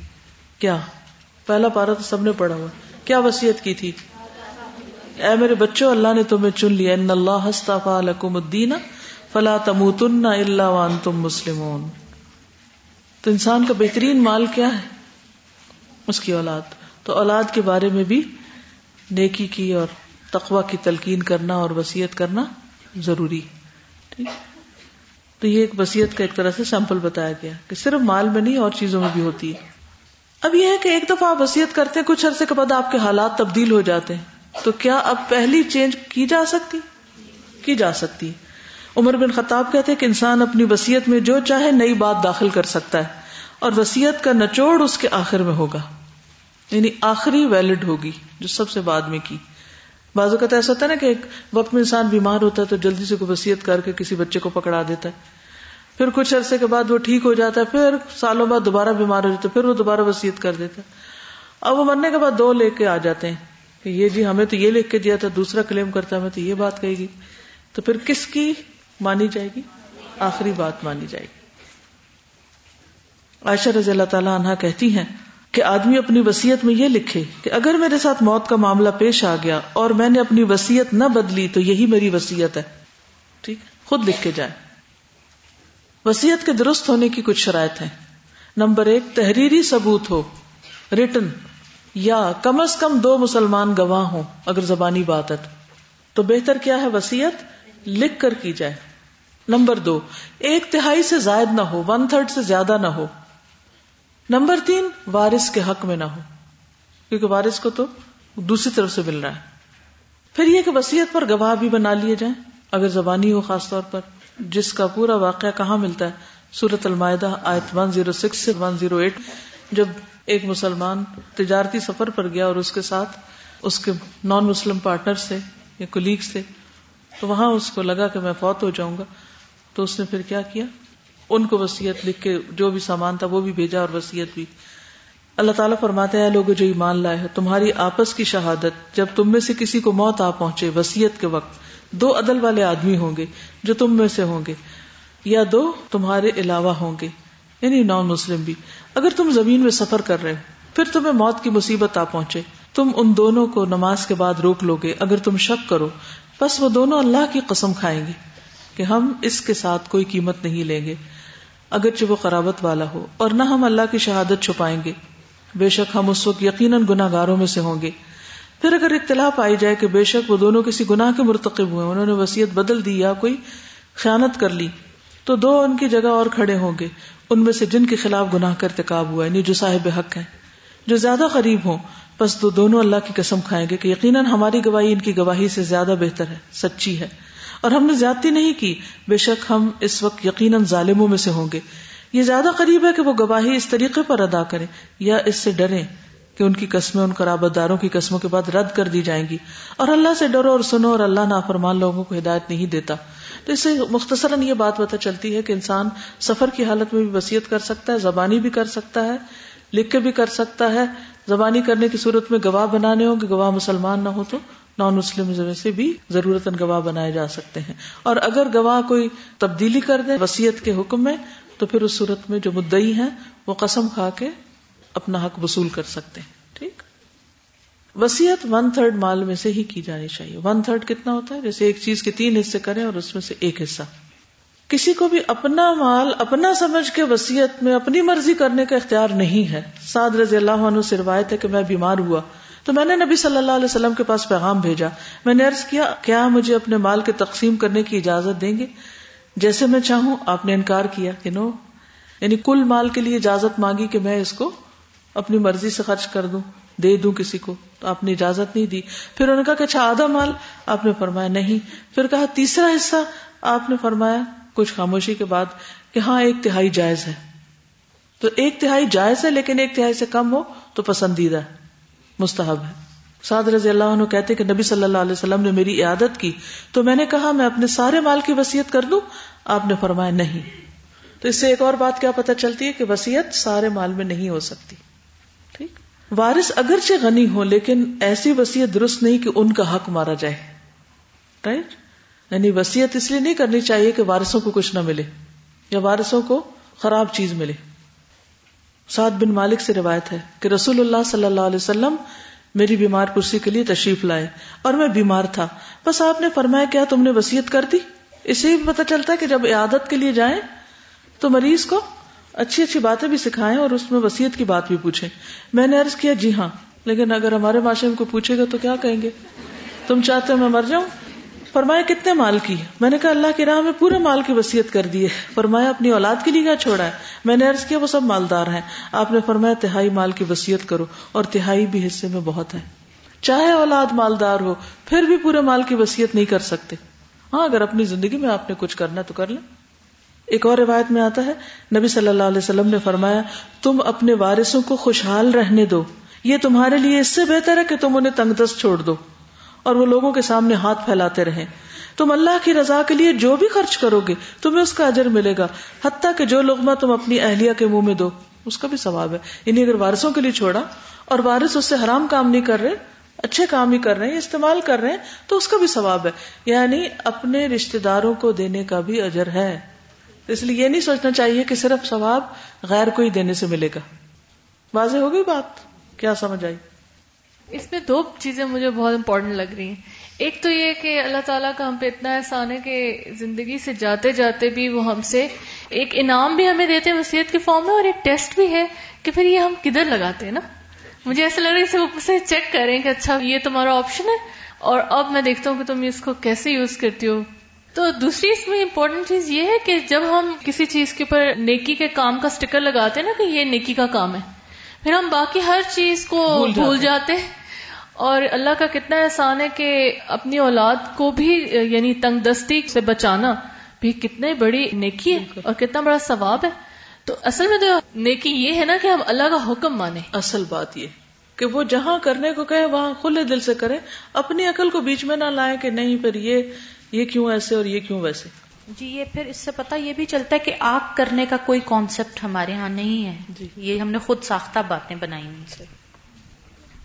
کیا؟ پہلا پارا تو سب نے پڑھا ہوا۔ کیا وسیعت کی تھی؟ اے میرے بچوں، اللہ نے تمہیں چن لیا۔ ان اللہ ہستافا لکم الدین فلا تموتن الا وانتم مسلمون۔ تو انسان کا بہترین مال کیا ہے؟ اس کی اولاد۔ تو اولاد کے بارے میں بھی نیکی کی اور تقوا کی تلقین کرنا اور وسیعت کرنا ضروری۔ ٹھیک۔ تو یہ ایک وسیعت کا ایک طرح سے سیمپل بتایا گیا کہ صرف مال میں نہیں اور چیزوں میں بھی ہوتی ہے۔ اب یہ ہے کہ ایک دفعہ آپ وسیعت کرتے ہیں، کچھ عرصے کے بعد آپ کے حالات تبدیل ہو جاتے ہیں۔ تو کیا اب پہلی چینج کی جا سکتی؟ کی جا سکتی۔ عمر بن خطاب کہتے ہیں کہ انسان اپنی وسیعت میں جو چاہے نئی بات داخل کر سکتا ہے اور وسیعت کا نچوڑ اس کے آخر میں ہوگا۔ یعنی آخری ویلڈ ہوگی جو سب سے بعد میں کی۔ بعض اوقات ایسا ہوتا ہے نا کہ ایک وقت میں انسان بیمار ہوتا ہے تو جلدی سے کوئی وسیعت کر کے کسی بچے کو پکڑا دیتا ہے۔ پھر کچھ عرصے کے بعد وہ ٹھیک ہو جاتا ہے، پھر سالوں بعد دوبارہ بیمار ہو جاتا ہے، پھر وہ دوبارہ وسیعت کر دیتا ہے۔ اب وہ مرنے کے بعد دو لے کے آ جاتے ہیں کہ یہ جی ہمیں تو یہ لکھ کے دیا تھا، دوسرا کلیم کرتا ہے، ہمیں تو یہ بات کہے گی تو پھر کس کی مانی جائے گی؟ آخری بات مانی جائے گی۔ عائشہ رضی اللہ تعالیٰ عنہ کہتی ہیں کہ آدمی اپنی وسیعت میں یہ لکھے کہ اگر میرے ساتھ موت کا معاملہ پیش آ گیا اور میں نے اپنی وسیعت نہ بدلی تو یہی میری وسیعت ہے۔ ٹھیک؟ خود لکھ کے جائے وسیعت کے درست ہونے کی کچھ شرائط ہیں۔ نمبر ایک، تحریری ثبوت ہو۔ ریٹن یا کم از کم دو مسلمان گواہ ہوں اگر زبانی بات ہے تو۔ بہتر کیا ہے وسیعت لکھ کر کی جائے۔ نمبر دو، ایک تہائی سے زائد نہ ہو ون تھرڈ سے زیادہ نہ ہو۔ نمبر تین، وارث کے حق میں نہ ہو۔ کیونکہ وارث کو تو دوسری طرف سے مل رہا ہے۔ پھر یہ کہ وسیعت پر گواہ بھی بنا لیے جائیں، اگر زبانی ہو خاص طور پر، جس کا پورا واقعہ کہاں ملتا ہے؟ سورت المائدہ، آیت 106 سے 108 جب ایک مسلمان تجارتی سفر پر گیا اور اس کے ساتھ اس کے نان مسلم پارٹنر سے یا کلیگ سے تو وہاں اس کو لگا کہ میں فوت ہو جاؤں گا۔ تو اس نے پھر کیا کیا؟ ان کو وسیعت لکھ کے جو بھی سامان تھا وہ بھی بھیجا اور وسیعت بھی۔ اللہ تعالیٰ فرماتے ہیں لوگ جو ایمان لائے ہو، تمہاری آپس کی شہادت، جب تم میں سے کسی کو موت آ پہنچے وسیعت کے وقت، دو عدل والے آدمی ہوں گے جو تم میں سے ہوں گے، یا دو تمہارے علاوہ ہوں گے یعنی نان مسلم بھی۔ اگر تم زمین میں سفر کر رہے ہو، پھر تمہیں موت کی مصیبت آ پہنچے۔ تم ان دونوں کو نماز کے بعد روک لو گے، اگر تم شک کرو، بس وہ دونوں اللہ کی قسم کھائیں گے کہ ہم اس کے ساتھ کوئی قیمت نہیں لیں گے۔ اگرچہ وہ قرابت والا ہو، اور نہ ہم اللہ کی شہادت چھپائیں گے۔ بے شک ہم اس وقت یقیناً گناگاروں میں سے ہوں گے۔ پھر اگر اطلاع پائی جائے کہ بے شک وہ دونوں کسی گناہ کے مرتکب ہوئے، انہوں نے وسیعت بدل دی یا کوئی خیانت کر لی، تو دو ان کی جگہ اور کھڑے ہوں گے۔ ان میں سے جن کے خلاف گناہ کا ارتکاب ہوا یعنی جو صاحب حق ہیں، جو زیادہ قریب ہوں بس تو دونوں اللہ کی قسم کھائیں گے کہ یقیناً ہماری گواہی ان کی گواہی سے زیادہ بہتر ہے، سچی ہے۔ اور ہم نے زیادتی نہیں کی۔ بے شک ہم اس وقت یقیناً ظالموں میں سے ہوں گے۔ یہ زیادہ قریب ہے کہ وہ گواہی اس طریقے پر ادا کریں یا اس سے ڈریں کہ ان کی قسمیں ان قرابت داروں کی قسموں کے بعد رد کر دی جائیں گی۔ اور اللہ سے ڈرو اور سنو اور اللہ نافرمان لوگوں کو ہدایت نہیں دیتا۔ تو اس سے مختصراً یہ بات پتہ چلتی ہے کہ انسان سفر کی حالت میں بھی وسیعت کر سکتا ہے، زبانی بھی کر سکتا ہے، لکھ کے بھی کر سکتا ہے۔ زبانی کرنے کی صورت میں گواہ بنانے ہوں کہ گواہ مسلمان نہ ہو تو نان مسلم سے بھی ضرورت گواہ بنائے جا سکتے ہیں۔ اور اگر گواہ کوئی تبدیلی کر دے وسیعت کے حکم میں، تو پھر اس صورت میں جو مدئی ہیں، وہ قسم کھا کے اپنا حق وصول کر سکتے ہیں۔ ٹھیک؟ وسیعت ون تھرڈ مال میں سے ہی کی جانی چاہیے۔ ون تھرڈ کتنا ہوتا ہے؟ جیسے ایک چیز کے تین حصے کریں اور اس میں سے ایک حصہ۔ کسی کو بھی اپنا مال، اپنا سمجھ کے وسیعت میں اپنی مرضی کرنے کا اختیار نہیں ہے۔ سعد رضی اللہ عنہ سے روایت ہے کہ میں بیمار ہوا۔ تو میں نے نبی صلی اللہ علیہ وسلم کے پاس پیغام بھیجا۔ میں نے عرض کیا کیا مجھے اپنے مال کے تقسیم کرنے کی اجازت دیں گے؟ جیسے میں چاہوں، آپ نے انکار کیا کہ نو یعنی کل مال کے لیے اجازت مانگی کہ میں اس کو اپنی مرضی سے خرچ کر دوں، دے دوں کسی کو، تو آپ نے اجازت نہیں دی۔ پھر انہوں نے کہا کہ اچھا آدھا مال آپ نے فرمایا نہیں۔ پھر کہا، تیسرا حصہ آپ نے فرمایا کچھ خاموشی کے بعد کہ ہاں ایک تہائی جائز ہے۔ تو ایک تہائی جائز ہے، لیکن ایک تہائی سے کم ہو تو پسندیدہ۔ ہے مستحب ہے۔ سعد رضی اللہ عنہ کہتے کہ نبی صلی اللہ علیہ وسلم نے میری عادت کی۔ تو میں نے کہا، میں اپنے سارے مال کی وسیعت کر دوں؟ آپ نے فرمایا، نہیں۔ تو اس سے ایک اور بات کیا پتہ چلتی ہے کہ وسیعت سارے مال میں نہیں ہو سکتی۔ ٹھیک۔ وارث اگرچہ غنی ہو لیکن ایسی وسیعت درست نہیں کہ ان کا حق مارا جائے۔ رائٹ؟ یعنی وسیعت اس لیے نہیں کرنی چاہیے کہ وارثوں کو کچھ نہ ملے یا وارثوں کو خراب چیز ملے۔ سعد بن مالک سے روایت ہے کہ رسول اللہ صلی اللہ علیہ وسلم میری بیمار پرسی کے لیے تشریف لائے اور میں بیمار تھا۔ بس آپ نے فرمایا، کیا تم نے وسیعت کر دی؟ اسے بھی پتا چلتا ہے کہ جب عادت کے لیے جائیں تو مریض کو اچھی اچھی باتیں بھی سکھائیں اور اس میں وسیعت کی بات بھی پوچھیں۔ میں نے عرض کیا جی ہاں لیکن اگر ہمارے معاشرے میں کوئی پوچھے گا تو کیا کہیں گے؟ تم چاہتے ہو میں مر جاؤں؟ فرمایا، کتنے مال کی میں نے کہا، اللہ کی راہ میں پورے مال کی وسیعت کر دی ہے. فرمایا، اپنی اولاد کے لیے کیا چھوڑا ہے. میں نے عرض کیا، وہ سب مالدار ہیں. آپ نے فرمایا، تہائی مال کی وسیعت کرو اور تہائی بھی حصے میں بہت ہے۔ چاہے اولاد مالدار ہو، پھر بھی پورے مال کی وسیعت نہیں کر سکتے۔ ہاں اگر اپنی زندگی میں آپ نے کچھ کرنا تو کر لیں۔ ایک اور روایت میں آتا ہے، نبی صلی اللہ علیہ وسلم نے فرمایا، تم اپنے وارثوں کو خوشحال رہنے دو۔ یہ تمہارے لیے اس سے بہتر ہے کہ تم انہیں تنگ دست چھوڑ دو۔ اور وہ لوگوں کے سامنے ہاتھ پھیلاتے رہے تم اللہ کی رضا کے لیے جو بھی خرچ کرو گے، تمہیں اس کا اجر ملے گا۔ حتیٰ کہ جو لوگ تم اپنی اہلیہ کے منہ میں دو، اس کا بھی ثواب ہے۔ یعنی اگر وارثوں کے لیے چھوڑا اور وارث اس سے حرام کام نہیں کر رہے، اچھے کام ہی کر رہے ہیں، استعمال کر رہے ہیں، تو اس کا بھی ثواب ہے۔ یعنی اپنے رشتے داروں کو دینے کا بھی اجر ہے۔ اس لیے یہ نہیں سوچنا چاہیے کہ صرف ثواب غیر کو ہی دینے سے ملے گا۔ واضح ہوگی بات؟ کیا سمجھ آئی؟ اس میں دو چیزیں مجھے بہت امپورٹنٹ لگ رہی ہیں۔ ایک تو یہ کہ اللہ تعالیٰ کا ہم پہ اتنا احسان ہے کہ زندگی سے جاتے جاتے بھی وہ ہم سے ایک انعام بھی ہمیں دیتے ہیں وسیعت کے فارم میں اور ایک ٹیسٹ بھی ہے کہ پھر یہ ہم کدھر لگاتے ہیں نا۔ مجھے ایسا لگ رہا ہے اسے چیک کریں کہ اچھا یہ تمہارا آپشن ہے اور اب میں دیکھتا ہوں کہ تم اس کو کیسے یوز کرتی ہو۔ تو دوسری اس میں امپورٹنٹ چیز یہ ہے کہ جب ہم کسی چیز کے اوپر نیکی کے کام کا اسٹیکر لگاتے ہیں نا کہ یہ نیکی کا کام ہے۔ پھر ہم باقی ہر چیز کو بھول جاتے ہیں۔ اور اللہ کا کتنا احسان ہے کہ اپنی اولاد کو بھی یعنی تنگ دستی سے بچانا بھی کتنے بڑی نیکی ہے اور کتنا بڑا ثواب ہے۔ تو اصل میں تو نیکی یہ ہے نا کہ ہم اللہ کا حکم مانے اصل بات یہ کہ وہ جہاں کرنے کو کہے وہاں کھلے دل سے کرے۔ اپنی عقل کو بیچ میں نہ لائے کہ نہیں پھر یہ یہ کیوں ایسے اور یہ کیوں ویسے۔ جی یہ پھر اس سے پتا یہ بھی چلتا ہے کہ آگ کرنے کا کوئی کانسیپٹ ہمارے ہاں نہیں ہے۔ جی۔ یہ ہم نے خود ساختہ باتیں بنائی ہوئی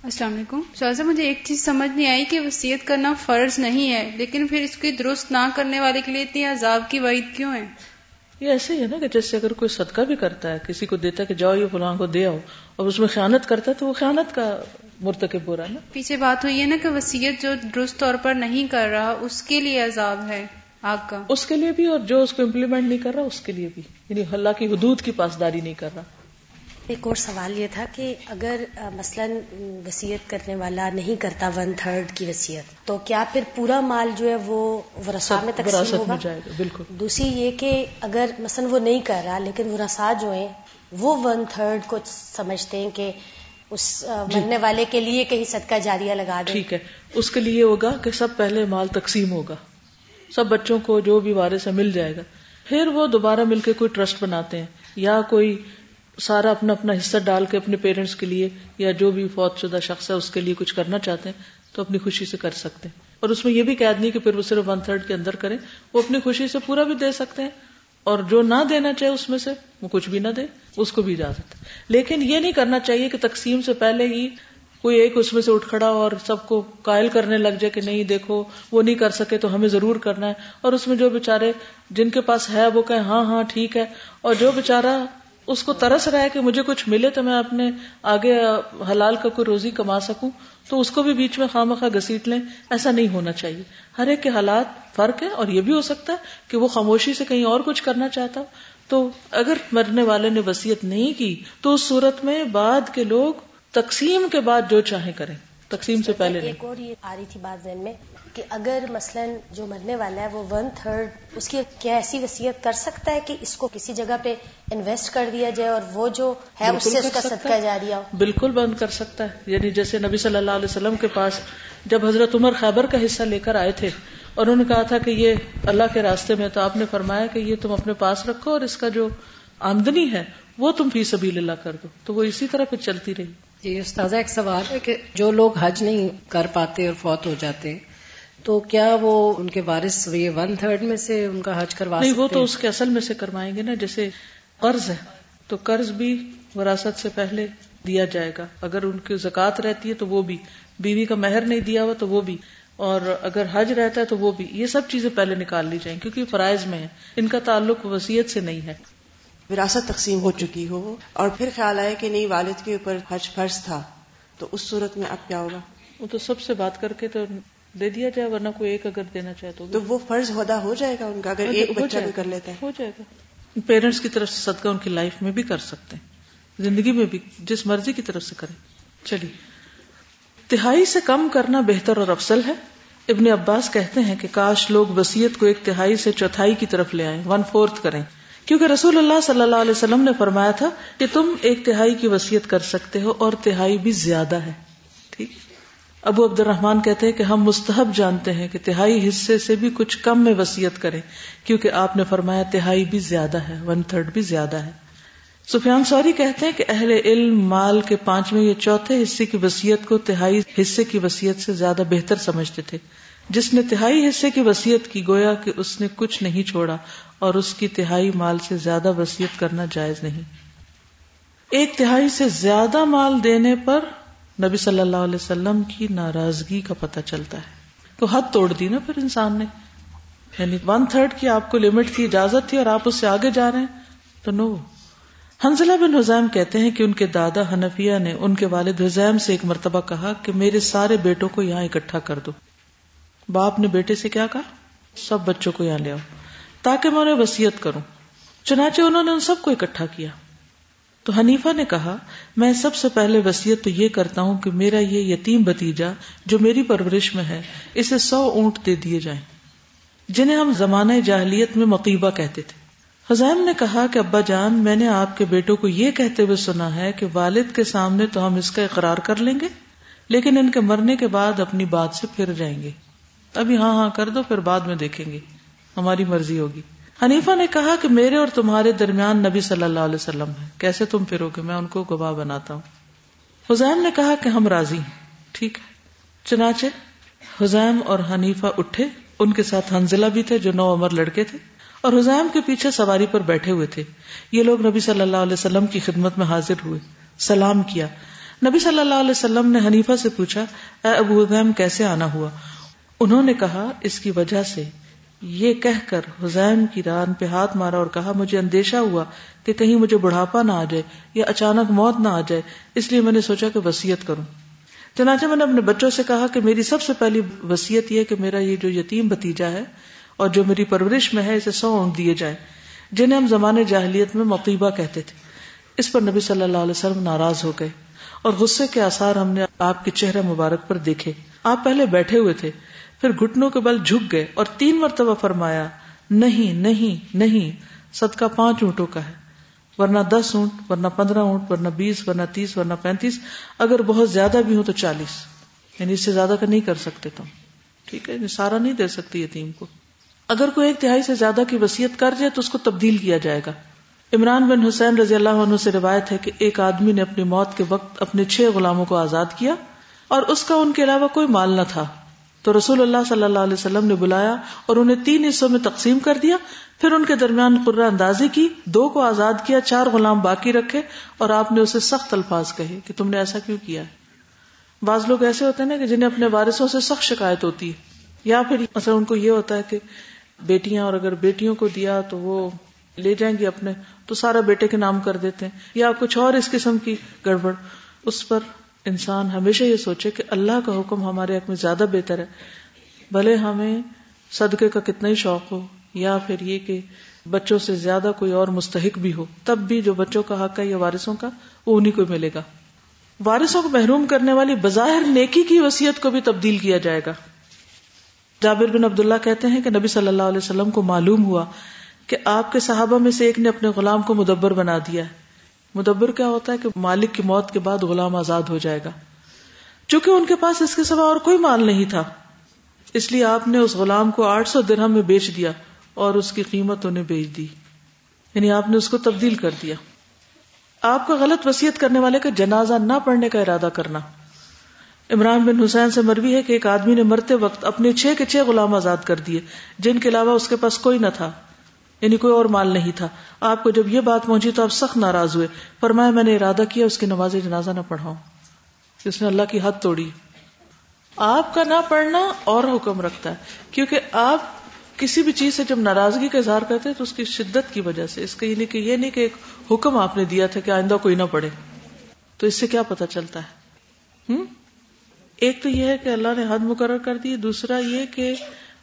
السلام علیکم۔ شاہ مجھے ایک چیز سمجھ نہیں آئی کہ وسیعت کرنا فرض نہیں ہے لیکن پھر اس کی درست نہ کرنے والے کے لیے اتنی عذاب کی وعید کیوں ہے؟ یہ ایسے ہی ہے نا کہ جیسے اگر کوئی صدقہ بھی کرتا ہے کسی کو دیتا ہے کہ جاؤ یہ فلاں کو دے آؤ اور اس میں خیانت کرتا ہے تو وہ خیانت کا مرتکب ہو رہا ہے نا۔ پیچھے بات ہوئی ہے نا کہ وسیعت جو درست طور پر نہیں کر رہا اس کے لیے عذاب ہے۔ آگ کا۔ اس کے لیے بھی اور جو اس کو امپلیمنٹ نہیں کر رہا اس کے لیے بھی۔ یعنی اللہ کی حدود کی پاسداری نہیں کر رہا۔ ایک اور سوال یہ تھا کہ اگر مثلا وسیعت کرنے والا نہیں کرتا ون تھرڈ کی وسیعت تو کیا پھر پورا مال جو ہے وہ ورسا میں تقسیم ہوگا؟ جائے گا بالکل۔ دوسری یہ کہ اگر مثلا وہ نہیں کر رہا لیکن ورسا جو ہیں وہ ون تھرڈ کو سمجھتے ہیں کہ اس جی۔ مرنے والے کے لیے کہیں صدقہ جاریہ لگا دیں۔ ٹھیک ہے۔ اس کے لیے ہوگا کہ سب پہلے مال تقسیم ہوگا۔ سب بچوں کو جو بھی وارث ہے مل جائے گا۔ پھر وہ دوبارہ مل کے کوئی ٹرسٹ بناتے ہیں یا کوئی سارا اپنا اپنا حصہ ڈال کے اپنے پیرنٹس کے لیے یا جو بھی فوت شدہ شخص ہے اس کے لیے کچھ کرنا چاہتے ہیں تو اپنی خوشی سے کر سکتے ہیں۔ اور اس میں یہ بھی قید نہیں کہ پھر وہ صرف ون تھرڈ کے اندر کریں، وہ اپنی خوشی سے پورا بھی دے سکتے ہیں۔ اور جو نہ دینا چاہے اس میں سے وہ کچھ بھی نہ دے، اس کو بھی اجازت لیکن یہ نہیں کرنا چاہیے کہ تقسیم سے پہلے ہی کوئی ایک اس میں سے اٹھ کھڑا اور سب کو قائل کرنے لگ جائے کہ نہیں، دیکھو، وہ نہیں کر سکے تو ہمیں ضرور کرنا ہے۔ اور اس میں جو بےچارے جن کے پاس ہے، وہ کہ ہاں ہاں ٹھیک ہے۔ اور جو بےچارا اس کو ترس رہا ہے کہ مجھے کچھ ملے تو میں اپنے آگے حلال کا کوئی روزی کما سکوں، تو اس کو بھی بیچ میں خواہ مخواہ گسیٹ لیں۔ ایسا نہیں ہونا چاہیے۔ ہر ایک کے حالات فرق ہے اور یہ بھی ہو سکتا ہے کہ وہ خاموشی سے کہیں اور کچھ کرنا چاہتا۔ تو اگر مرنے والے نے وسیعت نہیں کی، تو اس صورت میں بعد کے لوگ تقسیم کے بعد جو چاہیں کریں۔ تقسیم سے پہلے ایک اور یہ آ رہی تھی بات ذہن میں کہ اگر مثلا جو مرنے والا ہے وہ ون تھرڈ اس کی کیا ایسی وصیت کر سکتا ہے کہ اس کو کسی جگہ پہ انویسٹ کر دیا جائے اور وہ جو ہے اس سے اس کا صدقہ جاری ہو۔ بالکل بند کر سکتا ہے۔ یعنی جیسے نبی صلی اللہ علیہ وسلم کے پاس جب حضرت عمر خیبر کا حصہ لے کر آئے تھے اور انہوں نے کہا تھا کہ یہ اللہ کے راستے میں تو آپ نے فرمایا کہ یہ تم اپنے پاس رکھو اور اس کا جو آمدنی ہے وہ تم فی سبیل اللہ کر دو۔ تو وہ اسی طرح پھر چلتی رہی۔ جی استاذہ ایک سوال ہے کہ جو لوگ حج نہیں کر پاتے اور فوت ہو جاتے تو کیا وہ ان کے وارث یہ ون تھرڈ میں سے ان کا حج کروا نہیں وہ تو اس کے اصل میں سے کروائیں گے نا جیسے قرض ہے تو قرض بھی وراثت سے پہلے دیا جائے گا۔ اگر ان کی زکات رہتی ہے تو وہ بھی بیوی کا مہر نہیں دیا ہوا تو وہ بھی اور اگر حج رہتا ہے تو وہ بھی۔ یہ سب چیزیں پہلے نکال لی جائیں کیونکہ فرائض میں ہے ان کا تعلق وسیعت سے نہیں ہے۔ وراثت تقسیم ہو چکی ہو اور پھر خیال آئے کہ نہیں والد کے اوپر حج فرض تھا تو اس صورت میں اب کیا ہوگا؟ وہ تو سب سے بات کر کے تو دے دیا جائے ورنہ کوئی ایک اگر دینا چاہے تو تو وہ فرض ہودا ہو جائے گا ان کا اگر ایک بچہ بھی کر لیتا ہے؟ ہو جائے گا۔ پیرنٹس کی طرف سے صدقہ ان کی لائف میں بھی کر سکتے ہیں۔ زندگی میں بھی جس مرضی کی طرف سے کریں۔ چلیے۔ تہائی سے کم کرنا بہتر اور افضل ہے۔ ابن عباس کہتے ہیں کہ کاش لوگ وسیعت کو ایک تہائی سے چوتھائی کی طرف لے آئیں۔ ون فورتھ کریں۔ کیونکہ رسول اللہ صلی اللہ علیہ وسلم نے فرمایا تھا کہ تم ایک تہائی کی وسیعت کر سکتے ہو اور تہائی بھی زیادہ ہے۔ ٹھیک؟ ابو عبد الرحمان کہتے ہیں کہ ہم مستحب جانتے ہیں کہ تہائی حصے سے بھی کچھ کم میں وسیعت کریں، کیونکہ آپ نے فرمایا تہائی بھی زیادہ ہے ون تھرڈ بھی زیادہ ہے۔ سفیان سوری کہتے ہیں کہ اہل علم مال کے پانچویں یا چوتھے حصے کی وسیعت کو تہائی حصے کی وسیعت سے زیادہ بہتر سمجھتے تھے۔ جس نے تہائی حصے کی وسیعت کی، گویا کہ اس نے کچھ نہیں چھوڑا اور اس کی تہائی مال سے زیادہ وسیعت کرنا جائز نہیں۔ ایک تہائی سے زیادہ مال دینے پر نبی صلی اللہ علیہ وسلم کی ناراضگی کا پتہ چلتا ہے۔ تو حد توڑ دی نا پھر انسان نے۔ یعنی ون تھرڈ کی آپ کو لمٹ کی اجازت تھی اور آپ اس سے آگے جا رہے ہیں۔ تو نو۔ حنزلہ بن حزیم کہتے ہیں کہ ان کے دادا حنفیہ نے ان کے والد حزیم سے ایک مرتبہ کہا کہ میرے سارے بیٹوں کو یہاں اکٹھا کر دو۔ باپ نے بیٹے سے کیا کہا؟ سب بچوں کو یہاں لے آؤ۔ تاکہ میں انہیں وسیعت کروں۔ چنانچہ انہوں نے ان سب کو اکٹھا کیا۔ تو حنیفہ نے کہا، میں سب سے پہلے وسیعت تو یہ کرتا ہوں کہ میرا یہ یتیم بتیجا جو میری پرورش میں ہے، اسے سو اونٹ دے دیے جائیں۔ جنہیں ہم زمانہ جاہلیت میں مقیبہ کہتے تھے۔ حزیم نے کہا کہ، ابا جان، میں نے آپ کے بیٹوں کو یہ کہتے ہوئے سنا ہے کہ والد کے سامنے تو ہم اس کا اقرار کر لیں گے، لیکن ان کے مرنے کے بعد اپنی بات سے پھر جائیں گے۔ ابھی ہاں ہاں کر دو، پھر بعد میں دیکھیں گے۔ ہماری مرضی ہوگی۔ حنیفا نے کہا کہ میرے اور تمہارے درمیان نبی صلی اللہ علیہ وسلم ہے کیسے تم پھرو گے؟ میں ان کو گواہ بناتا ہوں۔ حزیم نے کہا کہ ہم راضی ٹھیک ہے۔ چنانچہ حزیم اور حنیفہ اٹھے۔ ان کے ساتھ حنزلہ بھی تھے جو نو عمر لڑکے تھے۔ اور حزام کے پیچھے سواری پر بیٹھے ہوئے تھے۔ یہ لوگ نبی صلی اللہ علیہ وسلم کی خدمت میں حاضر ہوئے۔ سلام کیا۔ نبی صلی اللہ علیہ وسلم نے حنیفہ سے پوچھا، اے ابو حزام کیسے آنا ہوا؟ انہوں نے کہا، اس کی وجہ سے یہ کہہ کر حزین کی ران پہ ہاتھ مارا اور کہا، مجھے اندیشہ ہوا کہ کہیں مجھے بڑھاپا نہ آ جائے یا اچانک موت نہ آ جائے، اس لیے میں نے سوچا کہ وسیعت کروں۔ چنانچہ میں نے اپنے بچوں سے کہا کہ میری سب سے پہلی وسیعت یہ کہ میرا یہ جو یتیم بتیجا ہے اور جو میری پرورش میں ہے، اسے سو اونٹ دیے جائیں، جنہیں ہم زمانے جاہلیت میں مقیبہ کہتے تھے۔ اس پر نبی صلی اللہ علیہ وسلم ناراض ہو گئے اور غصے کے آثار ہم نے آپ کے چہرے مبارک پر دیکھے۔ آپ پہلے بیٹھے ہوئے تھے۔ پھر گھٹنوں کے بل جھک گئے اور تین مرتبہ فرمایا، نہیں نہیں نہیں، صدقہ پانچ اونٹوں کا ہے، ورنہ دس اونٹ، ورنہ پندرہ اونٹ، ورنہ بیس، ورنہ تیس، ورنہ پینتیس، اگر بہت زیادہ بھی ہوں تو چالیس۔ یعنی اس سے زیادہ کا نہیں کر سکتے تم۔ ٹھیک ہے یعنی سارا نہیں دے سکتی یتیم کو۔ اگر کوئی ایک تہائی سے زیادہ کی وسیعت کر جائے تو اس کو تبدیل کیا جائے گا۔ عمران بن حسین رضی اللہ عنہ سے روایت ہے کہ ایک آدمی نے اپنی موت کے وقت اپنے چھ غلاموں کو آزاد کیا اور اس کا ان کے علاوہ کوئی مال نہ تھا۔ تو رسول اللہ صلی اللہ علیہ وسلم نے بلایا اور انہیں تین حصوں میں تقسیم کر دیا۔ پھر ان کے درمیان قرہ اندازی کی، دو کو آزاد کیا، چار غلام باقی رکھے اور آپ نے اسے سخت الفاظ کہے کہ تم نے ایسا کیوں کیا؟ ہے بعض لوگ ایسے ہوتے ہیں نا کہ جنہیں اپنے وارثوں سے سخت شکایت ہوتی ہے۔ یا پھر مثلا ان کو یہ ہوتا ہے کہ بیٹیاں اور اگر بیٹیوں کو دیا تو وہ لے جائیں گے اپنے، تو سارا بیٹے کے نام کر دیتے ہیں۔ یا کچھ اور اس قسم کی گڑبڑ، اس پر انسان ہمیشہ یہ سوچے کہ اللہ کا حکم ہمارے حق میں زیادہ بہتر ہے۔ بھلے ہمیں صدقے کا کتنا ہی شوق ہو، یا پھر یہ کہ بچوں سے زیادہ کوئی اور مستحق بھی ہو، تب بھی جو بچوں کا حق ہے یا وارثوں کا، وہ انہیں کو ملے گا۔ وارثوں کو محروم کرنے والی بظاہر نیکی کی وسیعت کو بھی تبدیل کیا جائے گا۔ جابر بن عبداللہ کہتے ہیں کہ نبی صلی اللہ علیہ وسلم کو معلوم ہوا کہ آپ کے صحابہ میں سے ایک نے اپنے غلام کو مدبر بنا دیا ہے۔ مدبر کیا ہوتا ہے کہ مالک کی موت کے بعد غلام آزاد ہو جائے گا۔ چونکہ ان کے پاس اس کے سوا اور کوئی مال نہیں تھا۔ اس لیے آپ نے اس غلام کو آٹھ سو درہم میں بیچ دیا اور اس کی قیمت انہیں بیچ دی۔ یعنی آپ نے اس کو تبدیل کر دیا۔ آپ کا غلط وسیعت کرنے والے کا جنازہ نہ پڑھنے کا ارادہ کرنا۔ عمران بن حسین سے مروی ہے کہ ایک آدمی نے مرتے وقت اپنے چھ کے چھ غلام آزاد کر دیے، جن کے علاوہ اس کے پاس کوئی نہ تھا۔ یعنی کوئی اور مال نہیں تھا۔ آپ کو جب یہ بات پہنچی تو آپ سخت ناراض ہوئے۔ فرمایا، میں نے ارادہ کیا اس کی نماز جنازہ نہ پڑھاؤں۔ اس نے اللہ کی حد توڑی۔ آپ کا نہ پڑھنا اور حکم رکھتا ہے۔ کیونکہ آپ کسی بھی چیز سے جب ناراضگی کا اظہار کرتے ہیں تو اس کی شدت کی وجہ سے۔ اس کا یعنی کہ یہ نہیں کہ ایک حکم آپ نے دیا تھا کہ آئندہ کوئی نہ پڑھے۔ تو اس سے کیا پتا چلتا ہے؟ ہوں ایک تو یہ ہے کہ اللہ نے حد مقرر کر دی، دوسرا یہ کہ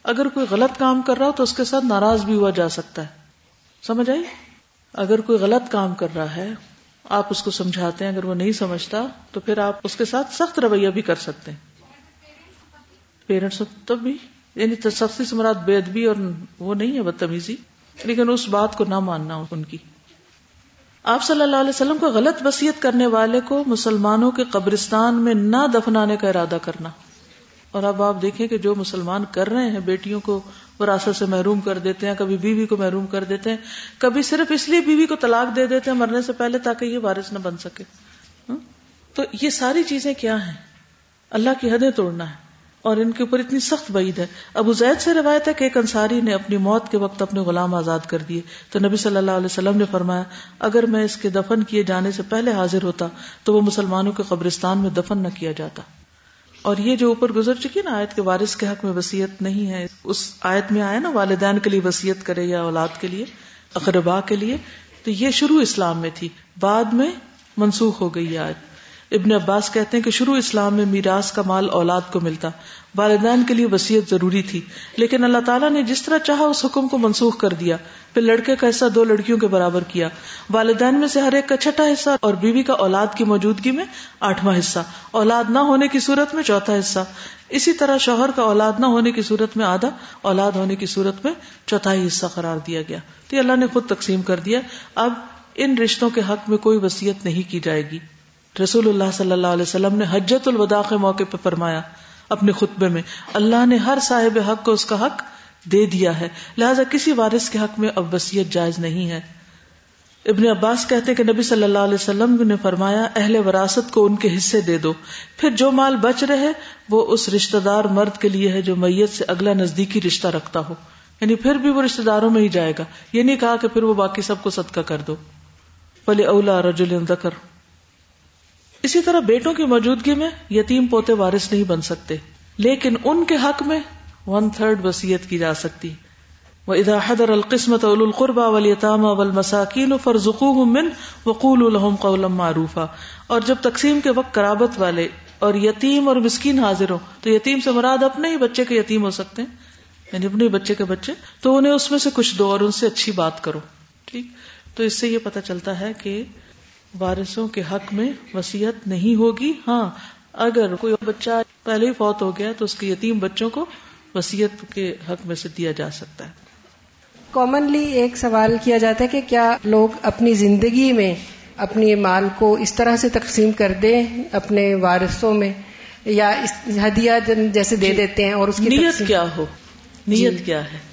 اگر کوئی غلط کام کر رہا ہو تو اس کے ساتھ ناراض بھی ہوا جا سکتا ہے۔ سمجھ آئی؟ اگر کوئی غلط کام کر رہا ہے، آپ اس کو سمجھاتے ہیں، اگر وہ نہیں سمجھتا تو پھر آپ اس کے ساتھ سخت رویہ بھی کر سکتے ہیں۔ پیرنٹس تب بھی یعنی سختی سے مراد بے ادبی اور وہ نہیں ہے بدتمیزی، لیکن اس بات کو نہ ماننا ان کی۔ آپ صلی اللہ علیہ وسلم کو غلط وسیعت کرنے والے کو مسلمانوں کے قبرستان میں نہ دفنانے کا ارادہ کرنا۔ اور اب آپ دیکھیں کہ جو مسلمان کر رہے ہیں بیٹیوں کو وراثت سے محروم کر دیتے ہیں، کبھی بیوی کو محروم کر دیتے ہیں، کبھی صرف اس لیے بیوی کو طلاق دے دیتے ہیں مرنے سے پہلے تاکہ یہ وارث نہ بن سکے۔ ہاں؟ تو یہ ساری چیزیں کیا ہیں؟ اللہ کی حدیں توڑنا ہے اور ان کے اوپر اتنی سخت بعید ہے۔ ابو زید سے روایت ہے کہ ایک انصاری نے اپنی موت کے وقت اپنے غلام آزاد کر دیے۔ تو نبی صلی اللہ علیہ وسلم نے فرمایا، اگر میں اس کے دفن کیے جانے سے پہلے حاضر ہوتا تو وہ مسلمانوں کے قبرستان میں دفن نہ کیا جاتا۔ اور یہ جو اوپر گزر چکی نا آیت کے وارث کے حق میں وسیعت نہیں ہے، اس آیت میں آیا نا والدین کے لیے وسیعت کرے یا اولاد کے لیے اقربا کے لیے، تو یہ شروع اسلام میں تھی، بعد میں منسوخ ہو گئی آیت۔ ابن عباس کہتے ہیں کہ شروع اسلام میں میراث کا مال اولاد کو ملتا۔ والدین کے لیے وسیعت ضروری تھی، لیکن اللہ تعالیٰ نے جس طرح چاہا اس حکم کو منسوخ کر دیا۔ پھر لڑکے کا حصہ دو لڑکیوں کے برابر کیا۔ والدین میں سے ہر ایک کا چھٹا حصہ اور بیوی کا اولاد کی موجودگی میں آٹھواں حصہ۔ اولاد نہ ہونے کی صورت میں چوتھا حصہ۔ اسی طرح شوہر کا اولاد نہ ہونے کی صورت میں آدھا، اولاد ہونے کی صورت میں چوتھائی حصہ قرار دیا گیا۔ تو اللہ نے خود تقسیم کر دیا۔ اب ان رشتوں کے حق میں کوئی وسیعت نہیں کی جائے گی۔ رسول اللہ صلی اللہ علیہ وسلم نے حجت الوداع کے موقع پہ فرمایا، اپنے خطبے میں، اللہ نے ہر صاحب حق کو اس کا حق دے دیا ہے۔ لہذا کسی وارث کے حق میں اب وسیعت جائز نہیں ہے۔ ابن عباس کہتے کہ نبی صلی اللہ علیہ وسلم نے فرمایا، اہل وراثت کو ان کے حصے دے دو۔ پھر جو مال بچ رہے، وہ اس رشتہ دار مرد کے لیے ہے جو میت سے اگلا نزدیکی رشتہ رکھتا ہو۔ یعنی پھر بھی وہ رشتہ داروں میں ہی جائے گا۔ یہ نہیں کہا کہ پھر وہ باقی سب کو صدقہ کر دو۔ بلے اولا رجل ذکر اسی طرح بیٹوں کی موجودگی میں یتیم پوتے وارث نہیں بن سکتے، لیکن ان کے حق میں ون تھرڈ وسیعت کی جا سکتی۔ وہ ادا حدر القسمت القربا ولیطام اول مساکین فرزقو من وقول الحم قولم معروفا۔ اور جب تقسیم کے وقت کرابت والے اور یتیم اور مسکین حاضر ہو تو یتیم سے مراد اپنے ہی بچے کے یتیم ہو سکتے ہیں۔ یعنی اپنے بچے کے بچے۔ تو انہیں اس میں سے کچھ دو اور ان سے اچھی بات کرو۔ ٹھیک؟ تو اس سے یہ پتا چلتا ہے کہ وارثوں کے حق میں وسیعت نہیں ہوگی ہاں اگر کوئی بچہ پہلے ہی فوت ہو گیا تو اس کے یتیم بچوں کو وسیعت کے حق میں سے دیا جا سکتا ہے کامنلی ایک سوال کیا جاتا ہے کہ کیا لوگ اپنی زندگی میں اپنی مال کو اس طرح سے تقسیم کر دیں اپنے وارثوں میں یا ہدیہ جیسے دے جی۔ دیتے ہیں اور اس کی نیت کیا ہو نیت۔ کیا ہے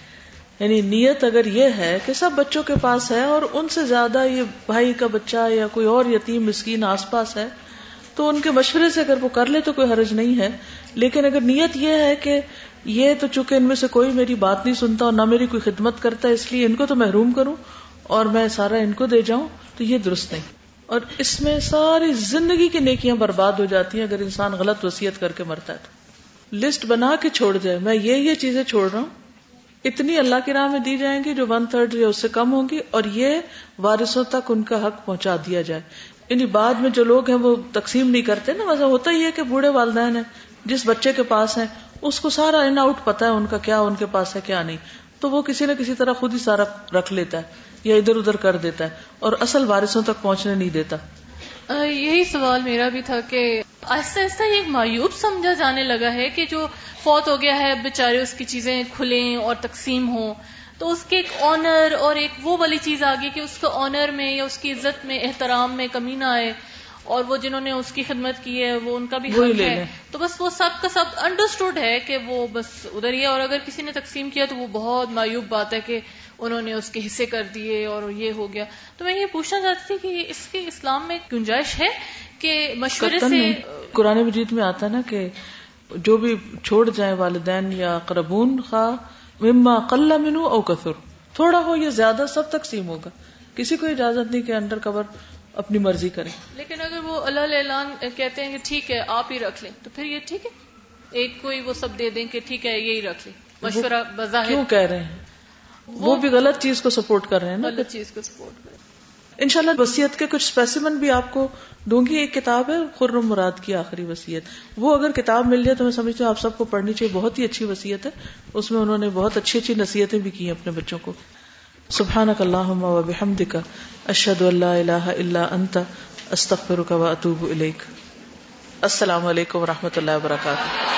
یعنی نیت اگر یہ ہے کہ سب بچوں کے پاس ہے اور ان سے زیادہ یہ بھائی کا بچہ یا کوئی اور یتیم مسکین آس پاس ہے، تو ان کے مشورے سے اگر وہ کر لے تو کوئی حرج نہیں ہے۔ لیکن اگر نیت یہ ہے کہ یہ تو چونکہ ان میں سے کوئی میری بات نہیں سنتا اور نہ میری کوئی خدمت کرتا ہے، اس لیے ان کو تو محروم کروں اور میں سارا ان کو دے جاؤں، تو یہ درست نہیں۔ اور اس میں ساری زندگی کی نیکیاں برباد ہو جاتی ہیں اگر انسان غلط وسیعت کر کے مرتا ہے تو۔ لسٹ بنا کے چھوڑ جائے، میں یہ یہ چیزیں چھوڑ رہا ہوں اتنی اللہ کی راہ میں دی جائیں گی جو ون تھرڈ یا اس سے کم ہوں گی اور یہ وارثوں تک ان کا حق پہنچا دیا جائے۔ یعنی بعد میں جو لوگ ہیں وہ تقسیم نہیں کرتے نا ویسا ہوتا ہی ہے کہ بوڑھے والدین ہیں، جس بچے کے پاس ہیں، اس کو سارا ان آؤٹ پتا ہے ان کا کیا ان کے پاس ہے، کیا نہیں۔ تو وہ کسی نہ کسی طرح خود ہی سارا رکھ لیتا ہے یا ادھر ادھر کر دیتا ہے اور اصل وارثوں تک پہنچنے نہیں دیتا۔ یہی سوال میرا بھی تھا کہ آہستہ آہستہ یہ ایک مایوب سمجھا جانے لگا ہے کہ جو فوت ہو گیا ہے بےچارے اس کی چیزیں کھلیں اور تقسیم ہوں۔ تو اس کے ایک آنر اور ایک وہ والی چیز آگے کہ اس کو آنر میں یا اس کی عزت میں احترام میں کمی نہ آئے۔ اور وہ جنہوں نے اس کی خدمت کی ہے وہ ان کا بھی حق ہے۔ تو بس وہ سب کا سب انڈرسٹوڈ ہے کہ وہ بس ادھر ہی ہے۔ اور اگر کسی نے تقسیم کیا تو وہ بہت مایوب بات ہے کہ انہوں نے اس کے حصے کر دیے اور یہ ہو گیا۔ تو میں یہ پوچھنا چاہتی تھی کہ اس کے اسلام میں گنجائش ہے کہ مشورے سے قرآن مجید میں آتا نا کہ جو بھی چھوڑ جائیں والدین یا قربون خواہ مما قل منو او کثر۔ تھوڑا ہو یا زیادہ سب تقسیم ہوگا۔ کسی کو اجازت نہیں کہ انڈر کور اپنی مرضی کریں لیکن اگر وہ اللہ اعلان کہتے ہیں کہ ٹھیک ہے آپ ہی رکھ لیں تو پھر یہ ٹھیک ہے؟ ایک کوئی وہ سب دے دیں کہ ٹھیک ہے یہی رکھ لیں۔ مشورہ بظاہر کیوں کہہ رہے ہیں؟ وہ بھی غلط چیز کو سپورٹ کر رہے ہیں غلط چیز کو سپورٹ کر رہے ہیں۔ ان شاء اللہ وسیعت کے کچھ اسپیسیمن بھی آپ کو دوں گی، ایک کتاب ہے خرم مراد کی آخری وسیعت وہ اگر کتاب مل جائے تو میں سمجھتی ہوں آپ سب کو پڑھنی چاہیے، بہت ہی اچھی وسیعت ہے۔ اس میں انہوں نے بہت اچھی اچھی نصیحتیں بھی کی ہیں اپنے بچوں کو۔ سبحان اللہ و کا اشد اللہ اللہ اللہ انت استخر کا اطوب السلام علیکم و رحمۃ اللہ وبرکاتہ